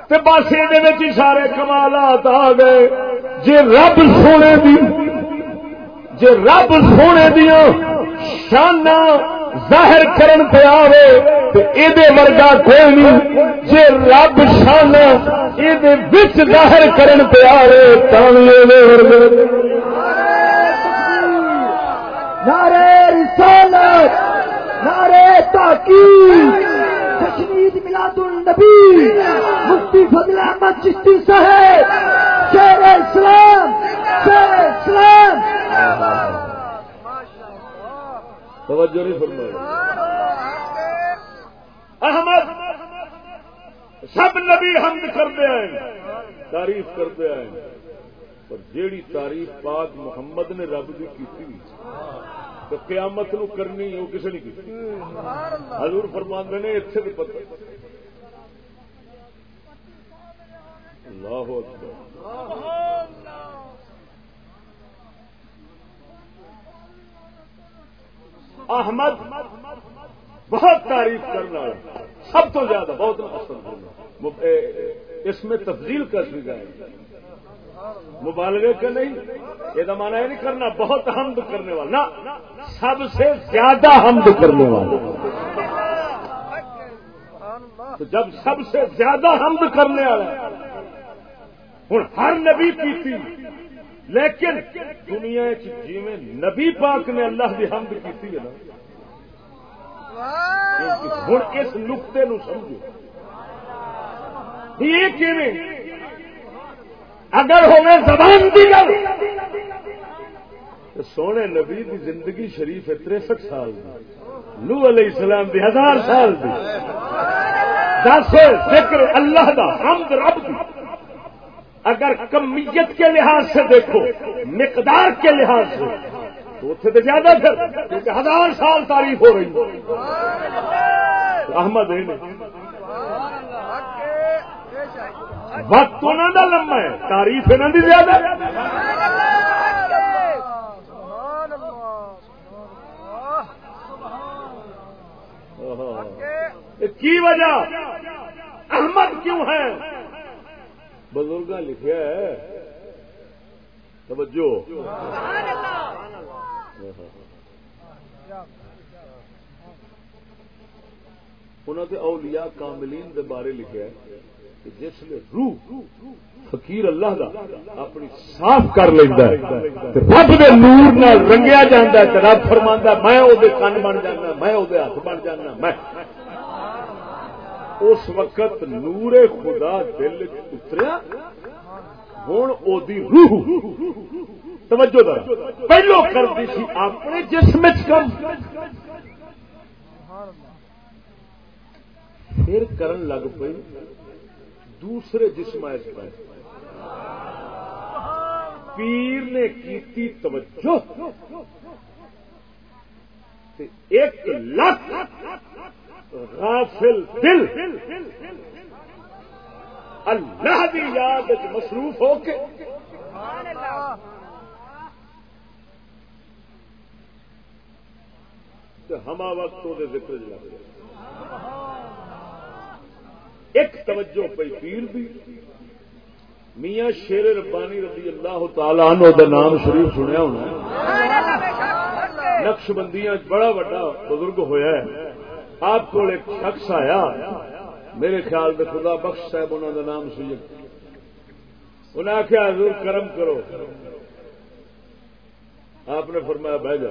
[SPEAKER 4] تے بس یہ سارے کمالات آ گئے۔ جی رب سونے دی جی رب سونے دیا شانا ظاہر کرن پہ آوے یہ ورگا کوئی نہیں۔ جی رب شانا یہ ظاہر کرن پہ آوے ورگا
[SPEAKER 3] نعرے رسالت نعرے تاکید۔ تشنید میلاد النبی مفتی فضل احمد چشتی صاحب شیر اسلام شیر اسلام۔
[SPEAKER 1] توجہ نہیں فرمائی۔ احمد، سب نبی حمد کرتے ہیں، تعریف کرتے ہیں۔ پر جیڑی تعریف پاک محمد نے رب کی کی تو قیامت نو کرنی وہ کسی نے کی حضور فرماندے نے اتنے بھی پتہ۔ اللہ اکبر۔ احمد بہت تعریف کرنا سب تو زیادہ، بہت پسند اس میں تفضیل کا سیدھا ہے مبالغے کا نہیں، یہ مانا یہ نہیں کرنا، بہت حمد کرنے والا۔ نہ، سب سے زیادہ حمد کرنے والا۔ تو جب سب سے زیادہ حمد کرنے والا ہوں ہر نبی کی لیکن دنیا جی نبی پاک نے اللہ کی حمد کی نا ہوں اس نقطے نو سمجھو۔ یہ اگر ہوئے زبان کی گل سونے نبی دی زندگی شریف ہے تریسٹھ سال دی نو علیہ السلام دی ہزار سال دی۔ دس، ذکر اللہ دا، حمد رب دی۔ اگر کمیت کے لحاظ سے دیکھو، مقدار کے لحاظ سے تو اتنے تو زیادہ پھر، کیونکہ ہزار سال تعریف ہو رہی احمد وقت انہوں کا لمبا ہے، تعریف انہوں کی زیادہ کی وجہ؟ احمد کیوں ہے؟ بزرگ لکھا ہے، توجہ۔ انہوں نے اولیاء کاملین دے بارے لکھا ہے کہ جس نے روح فقیر اللہ دا اپنی صاف کر لینا رب دے نور نال رنگیا جانا ہے رب فرما میں وہ کن بن جانا، میں وہ ہاتھ بن جانا، میں۔ اس وقت نور خدا دل اتریا ہوں وہ روح توجہ دار۔ پہلو کرتی سی اپنے جسم کم۔ پھر کرن لگ پئی دوسرے جسم پر۔ پیر نے کیتی توجہ۔ ایک لاکھ غافل دل۔ اللہ کی یاد مصروف ہو کے۔ ہما وقت وہ ذکر جلا ایک توجہ پی پیر بھی میاں شیر ربانی رضی اللہ تعالیٰ عنہ دا نام شریف سنیا ہونا نقش بندیاں بڑا بڑا بزرگ ہویا ہے۔ آپ کو ایک شخص آیا۔ میرے خیال میں خدا بخش صاحب انہوں کا نام سی۔ انہیں آخیا حضور کرم کرو۔ آپ نے فرمایا، بہ جا۔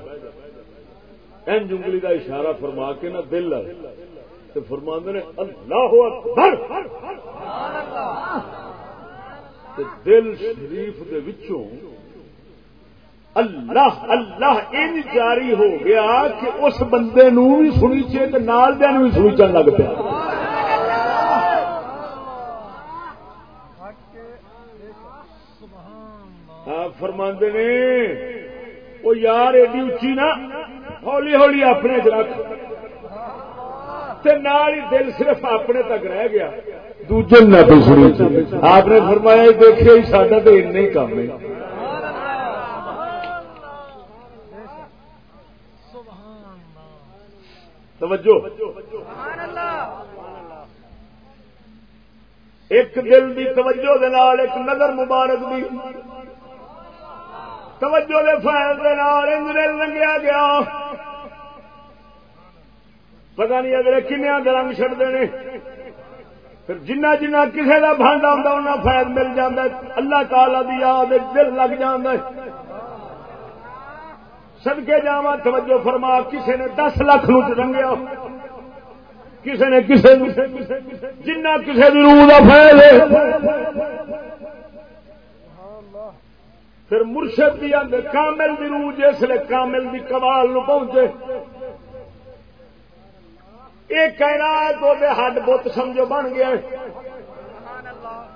[SPEAKER 1] این جنگلی کا اشارہ فرما کے نا دل آئے تو فرما نے، اللہ اکبر۔ دل شریف دے وچوں اللہ اللہ ان جاری ہو گیا کہ اس بندے نو بھی سنی چے نال دیا بھی سنی لگ پیا۔ فرماندے نے وہ یار ایڈی اچھی نا۔ ہولی ہولی اپنے رکھ نال ہی دل صرف اپنے تک رہ گیا۔ دوجے نہ آپ نے فرمایا دیکھے ساڈا تو این ہی کام ہے۔ توجہ۔ ایک دل دی توجہ دے نال ایک نظر مبارک دی۔ توجہ دے فیل دے نال دل لنگیا گیا۔ پتا نہیں اگلے کنیا رنگ چڑھتے ہیں پھر جنہ جنہ کسی کا بانڈا ہوتا فائد مل جاتا اللہ تعالی دی یاد دل لگ جاتا سدکے جا توجہ فرما کسی نے دس لاکھ لوٹ رنگیا کسی نے کسی جنہ کسی بھی روح کا فائد پھر مرشد بھی آدھے کامل دی روح جسے کامل دی کمال نو پہنچے یہ کائنات وہ ہڈ بت سمجھو بن گیا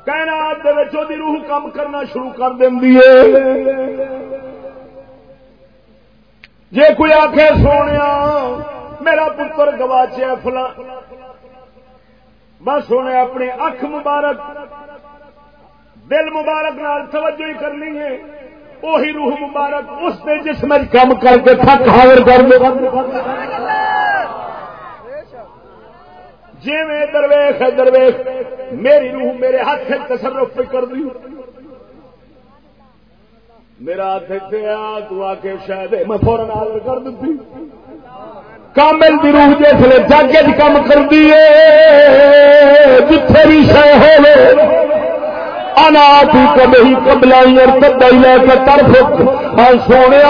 [SPEAKER 1] کائنات دی روح کام کرنا شروع کر دینی جے کوئی آخ سونے میرا پتر گواچیا فلا بس سونے اپنی اکھ مبارک، دل مبارک نال توجہ ہی کرنی ہے۔ وہی روح مبارک اس نے جسم کام کر کے تھک حاضر کر دے۔ جی میں درویش ہے درویش، میری روح میرے ہاتھ تصرف پہ کر دی۔ میرا ہاتھ آ تو آ کے شاید میں فورن آدر کر دی کامل دی روح جس جسے جاگے کام کر دیے جتھے بھی شہ ہو انا تھی کبھی کبلائی اور کبئی لے کے طرف ہاں سونے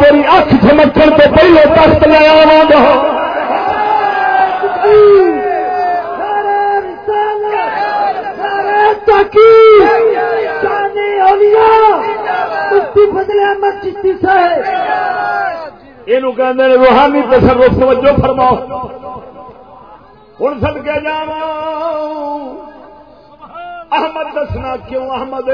[SPEAKER 1] تیری اکھ چمکن تو پہلے تخت لے آوا گا۔ روحانی تصرف توجہ فرماؤ۔ ہوں سد کے جا احمد دسنا کیوں احمد؟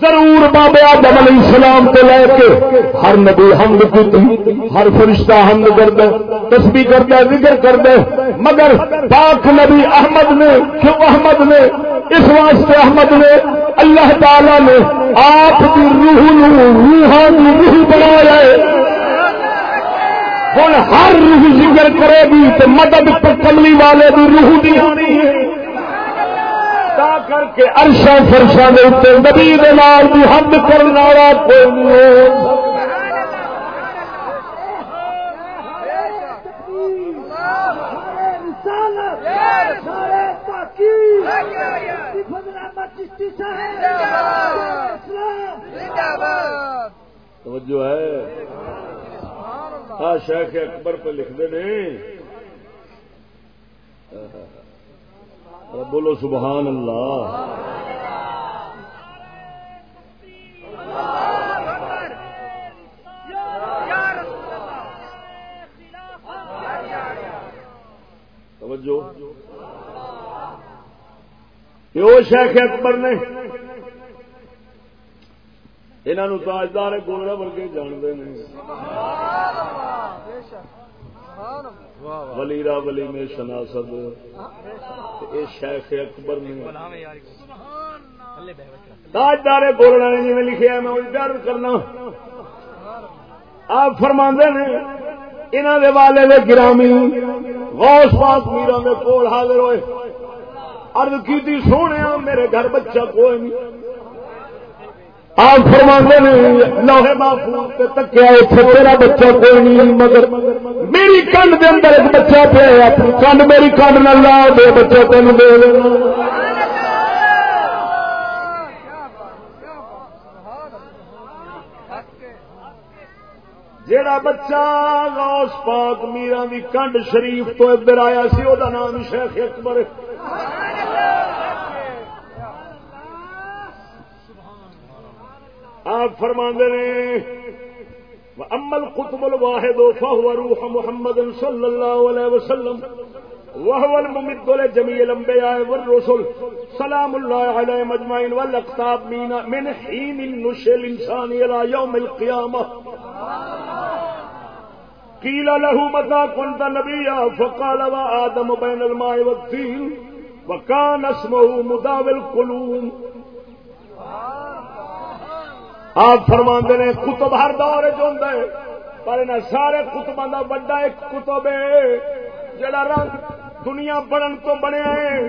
[SPEAKER 1] ضرور بابے آدم علیہ السلام کو لے کے ہر نبی حمد کی ہر فرشتہ حمد کر دے تسبیح کر دے ذکر کر دے مگر پاک نبی احمد نے، کیوں احمد نے؟ اس واسطے احمد نے، اللہ تعالی نے آپ کی روح روحانی روح بنا رہے ہوں ہر روح ذکر کرے گی تو مدد کملی والے بھی روح دی ہونی ہے۔ کر کے ارشا فرشا کے اتنے نبی دال بھی حد کرنے والا کوئی نہیں ہو توجہ ہے۔ ہاں شیخ اکبر پہ لکھتے ہیں۔ بولو سبحان اللہ۔ توجہ۔ یہ شیخ اکبر نے انہوں تاجدار گولڑا ورگے جانتے ہیں ولیرا ولی میں شناسد اے شیخ اکبر نے تاجدار بولنا نے جی لکھا میں ڈر کرنا۔ آپ فرما نے انہوں دے والے دے گرامی غوث پاک میرا دے کول حاضر ہوئے۔ ارد کی سونے میرے گھر بچہ کوئی نہیں۔ آپ فرما نے، لوہے محفوظ تکیا اتنے تیرا بچہ کوئی نہیں، مگر میری کنڈ دے اندر ایک بچہ پیا کنڈ میری کنڈ نہ لا دے بچہ تین دے دینا جیڑا بچہ غوث پاک میرا بھی کنڈ شریف تو ادھر آیا سی، او دا نام شیخ اکبر آپ فرما نے امل قطب الواحد فهو روح محمد صلی اللہ علیہ وسلم، وهو الممد لجميع الانبياء والرسل، سلام الله عليه مجمعين والاقطاب من حين النشل الانسان الى يوم القيامه قيل له متى كنت نبيا، فقال وآدم بين الماء والدين، وكان اسمه مداوي القلوم آپ فرما نے، کتب ہر دور چ پر ان سارے کتبوں کا وڈا ایک کتب ہے، جڑا رنگ دنیا بڑھن تو بنیا ہے۔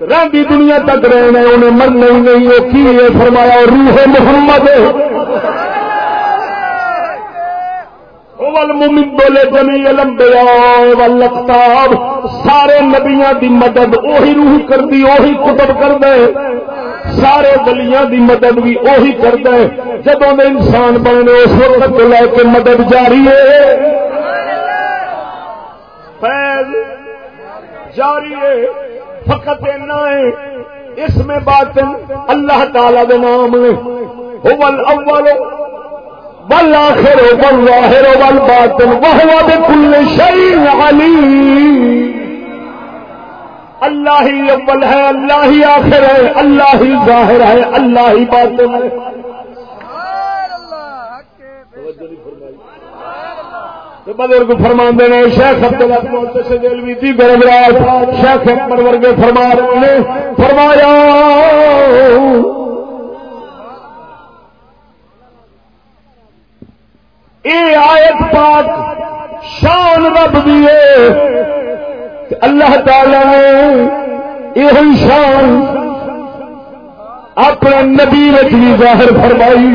[SPEAKER 1] رنگ دنیا تک رہنا انہیں مرنا ہی نہیں، وہ کی فرمایا، روح محمد۔ ہے بولے جمی لمبیا سارے نبیا دی مدد اوہی روح کر دی اوہی کتب کر دے سارے بلیاں دی مدد بھی اوہی کر دے جب انسان بننے اس وقت لے کے مدد جاری ہے۔ فیض جاری ہے۔ فقط ہے۔ اس میں بات اللہ تعالی دے نام اول والآخر والظاهر والباطن، وهو بكل شيء عليم. اللہ ہی اول ہے، اللہ ہی آخر ہے، اللہ ہی ظاہر ہے، اللہ ہی باطن ہے۔ بزرگ فرما نے، شیخ عبد سے دلوی تھی گرم شیخ اکبر ورگے فرما رہے نے فرمایا یہ آیت پاک، شان رب دیے اللہ تعالی نے یہ شان اپنے نبی بھی ظاہر فرمائی۔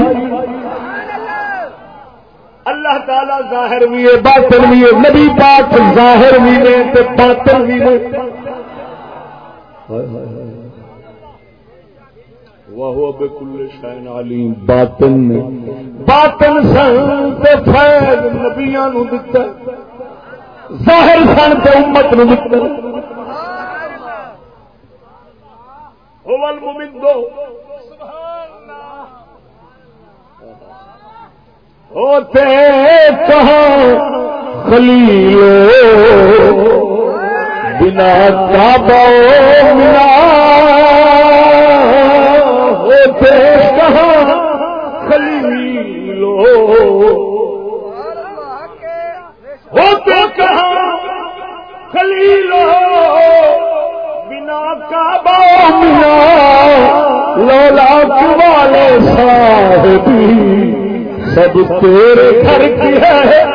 [SPEAKER 1] اللہ تعالی ظاہر بھی ہے باطن بھی ہے نبی پاک ظاہر بھی نے باطن بھی نے۔ وہ بکل شائن علیم باطن باطن سن تے فیض نبیاں نو دتا ظاہر سن تے امت نو دتا هو ہوتے کہاں خلیل بنا کعبہ منا۔ ہوتے کہاں؟ خلیلو۔ ہوتے کہاں؟ خلیلو۔ بنا کعبہ منا، لولا والے صاحبی۔ سب تیرے گھر کی ہے۔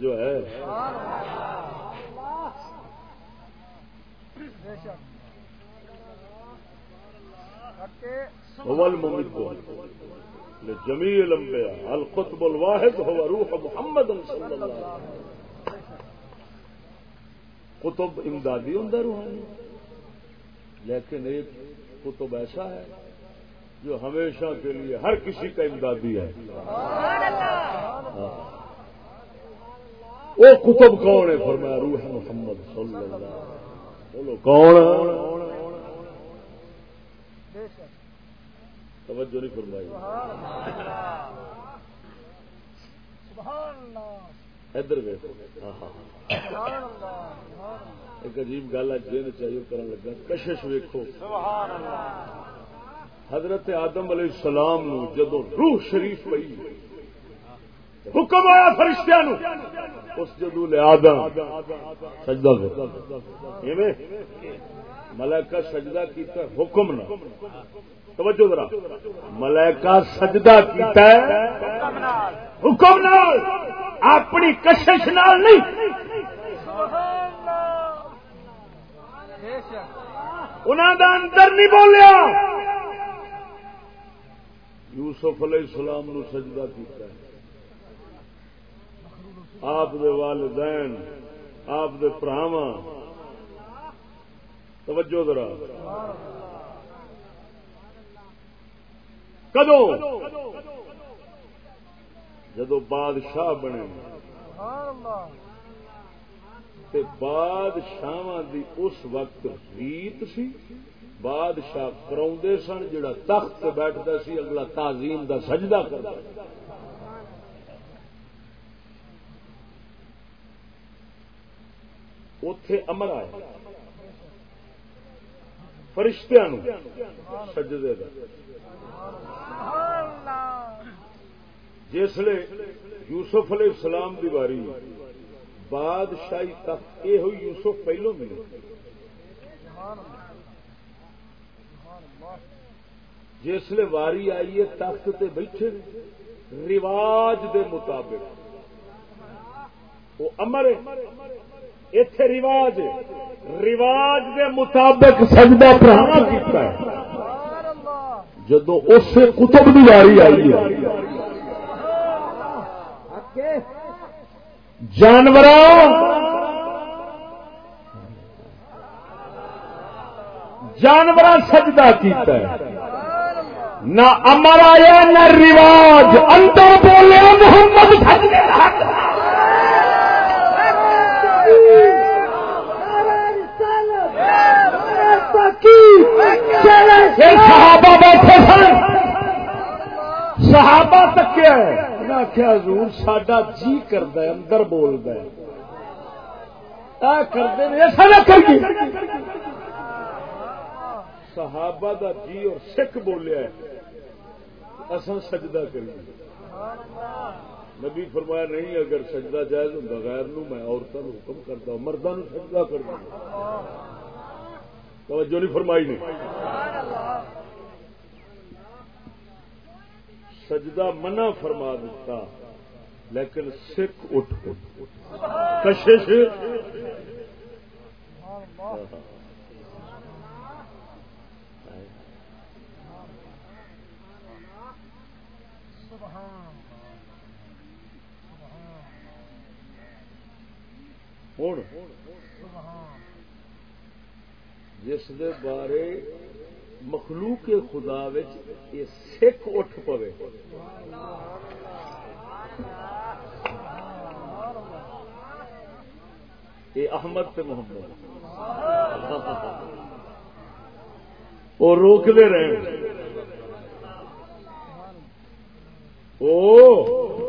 [SPEAKER 1] جو ہے۔ جمیع الانبیاء، القطب الواحد هو روح محمد صلی اللہ علیہ وسلم۔ قطب امدادی ہوں روحانی لیکن ایک قطب ایسا ہے جو ہمیشہ کے لیے ہر کسی کا امدادی ہے۔ ہاں۔ وہ کتب کون ہے؟ فرمایا روح محمد صلی اللہ علیہ وسلم۔ بولو، کون؟ توجہ نہیں فرمائی۔ ادھر ویکو ہاں، ہاں، ایک عجیب گل ہے، جن چاہیے کرن لگا۔ کشش ویکو حضرت آدم علیہ السلام نو جدو روح شریف پئی حکم آیا فرشتہ نو اس جدو لے آدم سجدہ کر ملائکہ سجدہ کیتا حکم نہ۔ توجہ ذرا ملائکہ سجدہ کیتا ہے حکم نال اپنی کشش نال نہیں۔ انہوں دا اندر نہیں بولیا۔ یوسف علیہ السلام نو سجدہ کیتا ہے۔ آپ دے والدین، آپ دے پراواں۔ توجہ ذرا۔ کدو؟ جدو بادشاہ بنے بادشاہ دی اس وقت ریت سی؟ بادشاہ کرا سن جڑا تخت سے بیٹھتا سی، اگلا تعظیم دا سجدہ کرتا اتے امر آیا فرشتہ سجدے کا جسے یوسف علیہ السلام دی باری بادشاہی تخت یہ ہوئی یوسف پہلو ملے۔ جسے واری آئی ہے، تخت تے بیٹھے رواج دے مطابق۔ وہ امر اتے رواج رواج دے مطابق سجدہ پرانا کیتا ہے۔ جدو اس کتب کی واری آئی ہے۔ جانور جانور سجدہ کیتا ہے۔ نہ امر آیا، نہ رواج۔ اندر بولے، محمد صحابہ بیٹھے سن۔ صحابہ تک کیا ہے آخیا حضور ساڈا جی کرد اندر بولد صحابہ دا جی اور سکھ بولیا اصا سجدہ کریے۔ نبی فرمایا نہیں، اگر سجدہ جائز ہوں، بغیر نو میں عورتوں حکم کرتا ہوں مردوں سجدہ کرتا ہوں۔ توجہ نہیں فرمائی نہیں سجدہ منع فرما دیتا، لیکن سکھ اٹھ۔ کشش۔ ہوں جس دے بارے مخلوق خدا یہ سکھ اٹھ پوے۔ یہ احمد تے محمد۔ وہ روکتے رہے او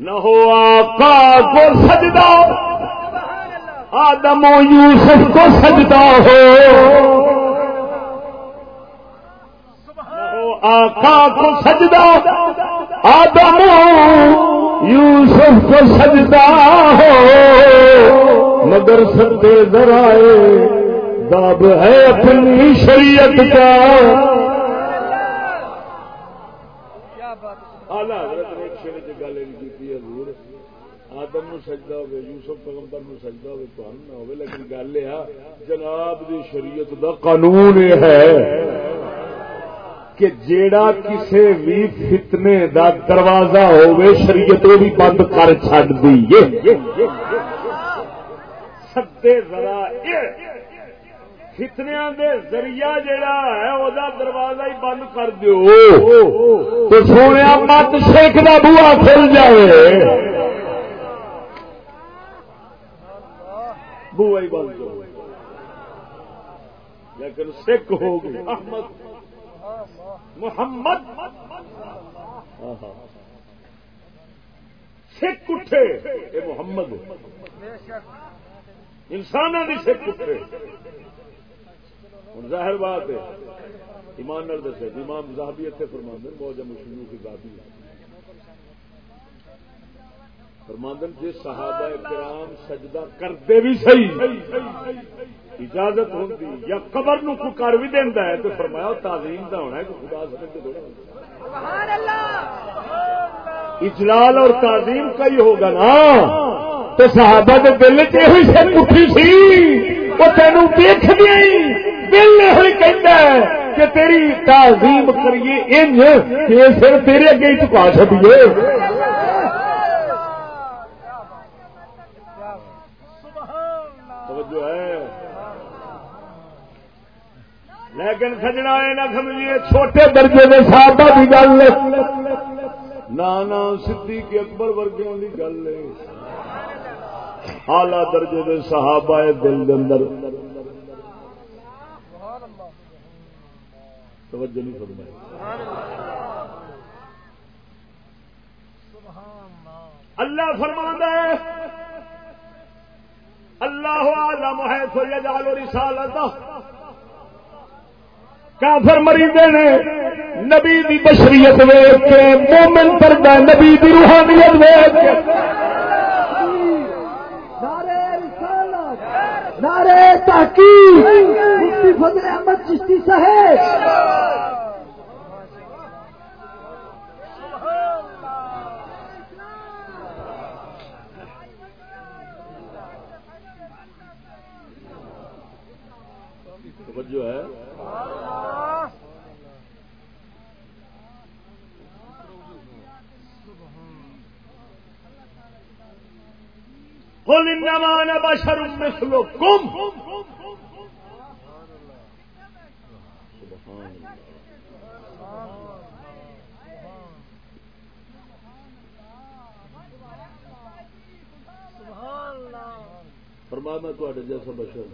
[SPEAKER 1] نہ ہو آقا کو سجدہ۔ آدم و یوسف کو سجدہ ہو۔ آقا کو سجدہ۔ آدم یوسف کو سجدہ ہو۔ مگر سدے ذرائے دب ہے اپنی شریعت کا۔ آدم نو سجدہ ہوئے، یوسف پیغمبر نو سجدہ ہوئے تو نہ ہوئے، لیکن گل یہ جناب دی شریعت دا قانون یہ ہے کہ جیڑا کسے بھی فتنے دا دروازہ ہوئے، شریعت وہ بھی بند کر چڈ دیے سدے ذرا فتنیا دے ذریعہ جیڑا ہے، وہ دروازہ ہی بند کر دیو تو سونے مت شیخ کا بوا کھل جائے۔ بوا ہی بند لیکن سکھ ہو گئی۔ احمد۔ محمد۔ سکھ اٹھے۔ یہ محمد۔ انسانوں کی سکھ اٹھے۔ ہوں ظاہر بات ہے، ایمان نال دسے، امام صاحبی اتنے فرماندن بہت مشہور کی ذاتی فرماندن جی صحابہ کرام سجدہ کرتے بھی صحیح، اجازت ہوتی یا قبر نو کو کر بھی دینا ہے تو فرمایا تعظیم کا ہونا ہے کہ خدا سمجھ اجلال اور تعظیم کا ہی ہوگا نا۔ تو صحابہ کے دل چی سے اٹھی سی، وہ تینوں دیکھ گئی دل یہ کہتا ہے کہ تیری تعظیم کریے انج، کہ پھر تیرے اگے ہی چکا چکیے توجہ ہے لیکن سجنا یہ نہ سمجھیے، چھوٹے درجے کے صحابہ کی گل نانا سی کے اکبر ورگوں کی گل ہے۔ آلہ درجے کے صحابہ ہے دل کے اندر۔ توجہ نہیں فرمائی۔ اللہ فرما ہے، اللہ عالم ہے تو یجعل رسالتہ۔ کافر مریدے نے نبی دی بشریت ویخ کے مومن کرتا نبی دی روحانیت ویخ کے۔
[SPEAKER 3] نعرے تحقیق۔ مفتی فضل احمد چشتی صاحب۔
[SPEAKER 5] توجہ ہے۔
[SPEAKER 1] قل انما انا بشر مثلكم.
[SPEAKER 5] فرما میں تے جیسا بشر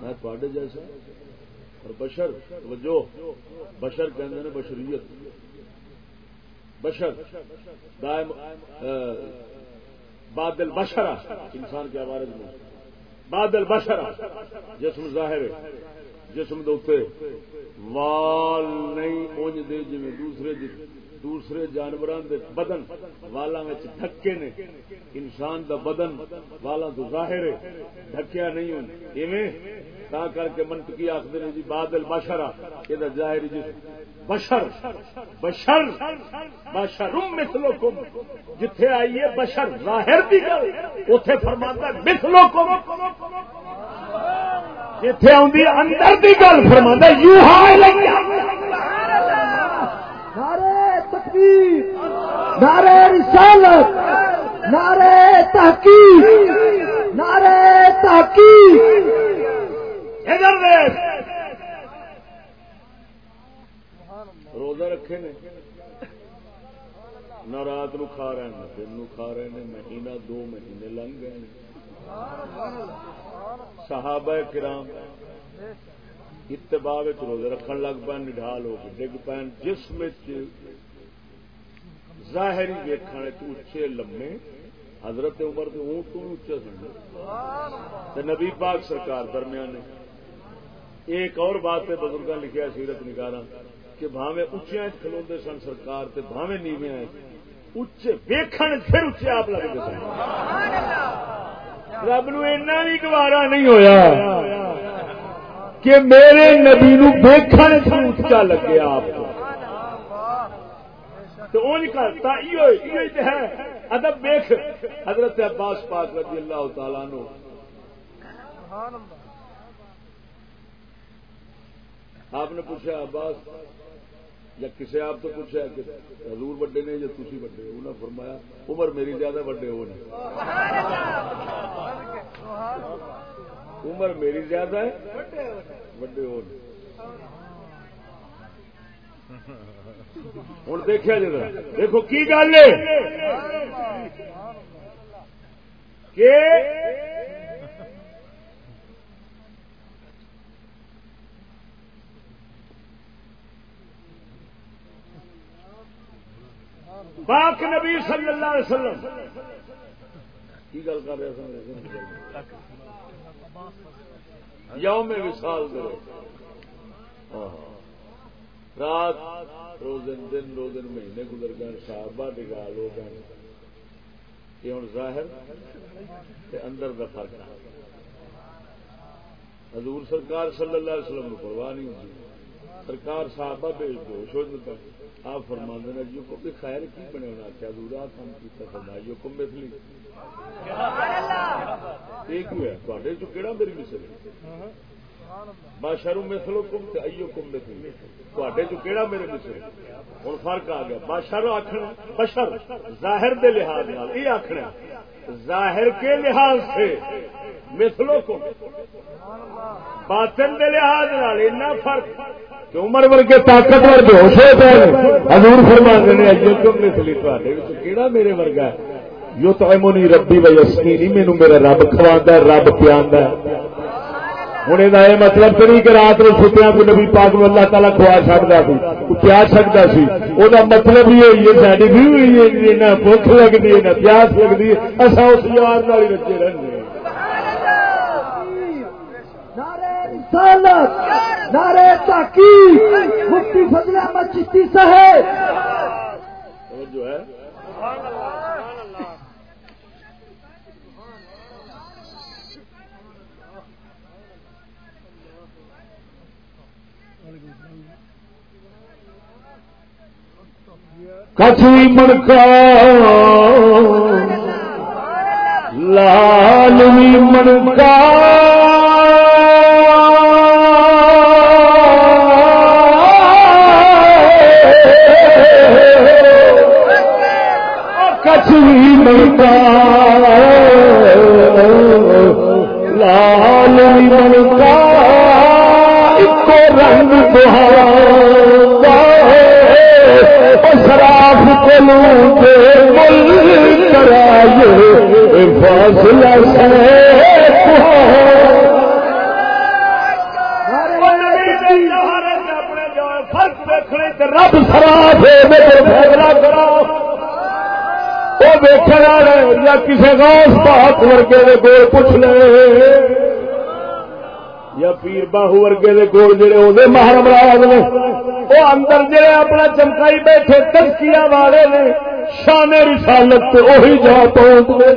[SPEAKER 5] میں تے جیسا اور بشر، توجہ، بشر کہتے ہیں بشریت۔ بشر، دائم بادل بشرا انسان کے حوالے میں بادل بشرا جسم ظاہر ہے، جسم دے وال نہیں، اونج دے جی دوسرے دوسرے جانوروں دے بدن والا ڈھکے نے۔ انسان دا بدن والا تو ظاہر ہے ڈھکیا نہیں ہوں ایویں؟ تا کر کے منطقی آخر نے جی بادل بشرا یہ ظاہری جسم بشر بشر بشر۔ مثلو کم جتھے آئیے بشر ظاہر کی گل۔ اتے فرماتا مثلو کم جتھے آدھی اندر کی گل فرما یو
[SPEAKER 3] نعرے تکبیر نعرے رسالت نعرے تحقیق نعرے تحقیق۔
[SPEAKER 1] ادھر دیکھ روزہ رکھے نے؟ نہ رات نو کھا رہے ہیں دن نو کھا رہے ہیں مہینہ دو مہینے لنگ گئے صحابہ کرام اتباع روزے رکھن لگ پے نڈال ہو کے ڈگ پے جسم ظاہری ویکھن اچے لمے، حضرت عمر تو اونٹ تو اچے سن نبی پاک سرکار درمیان نے ایک اور بات ہے بزرگاں لکھا سیرت نکالا کہ بھاوے اچیا کھلوتے سن سرکار تے بھاوے نیوے اچے ویکھن پھر اچے آپ لگتے سن۔ رب نو اینا بھی گوارا نہیں ہویا کہ میرے نبی نو ویکھن اچا لگے آپ کو۔ تو اون کرتا ہے۔ ادب ویخ حضرت عباس پاک رضی اللہ تعالی نو آپ نے پوچھا، عباس، یا کسی آپ تو پوچھا کہ حضور وڈے نے یا تھی وڈے انہوں نے فرمایا، عمر میری زیادہ وڈے ہو عمر میری زیادہ ہے وڈے ہو ہوں دیکھا جی جا دیکھو کی گل ہے؟ پاک نبی صلی اللہ علیہ وسلم۔ کی گل کر رہے سن؟ یوم وصال کرو رات روزن دن روزن مہینے گزر گئے صحابہ ڈگال ہو گئے۔ یہ ہوں ظاہر تے اندر دا فرق ہے۔ حضور سرکار صلی اللہ علیہ وسلم کو پرواہ نہیں ہوتی۔ سرکار صحابہ بھیج دو شوج آپ فرما دینا جو کو بھی خیر کی بنے ہونا؟ کیا دور آ کام کیتا فرما جو کم مثلی ایک ہے تھوڑے چ کہڑا میری مثل ہے؟ بادشاہ مثلو کم تے ایو کم مثلی تھوڑے چ کہڑا میرے مثل ہوں فرق آ گیا۔ بادشاہ آخنا بشر ظاہر دے لحاظ یہ آخنا ظاہر کے لحاظ سے مثلو کو باطن دے لحاظ اتنا فرق۔ کہ عمر ورگے طاقتور بے ہوش ہو پے حضور فرما نے اجو تم مثلی تے کیڑا میرے ورگا ہے؟ جو تو امونی ربی و یسکینی مینو میرا رب کھواندا رب پیاندا ہوں یہ مطلب تو نہیں کہ رات میں ستیا کو نبی پاک میں اللہ تعالیٰ کھوا سکتا سی پیاس سکتا سی وہ مطلب ہی ہے ساری بھی نہ بھوک لگتی ہے نہ پیاس لگتی ہے اصا اس یار رچے رہتے ہیں
[SPEAKER 3] رسالت نعرے تحقیق مفتی فضل احمد چشتی صاحب
[SPEAKER 1] جو ہے
[SPEAKER 4] کچھ مڑکا۔ لال مڑکا۔ کچھ مڑکا۔ لال مڑکا۔ ایک رنگ بہار شراف کو مل کرائے فاصلہ سے رب شراف فیصلہ کرا وہ دیکھنا یا کسی غوث پاک ورگے دے گول پوچھ لے یا پیر باہو ورگے دے گول جڑے وہ محرم راج نے وہ اندر جڑے اپنا چمکائی بیٹھے تسکیا والے نے، شان رسالت وہی جا پہنچ گئے۔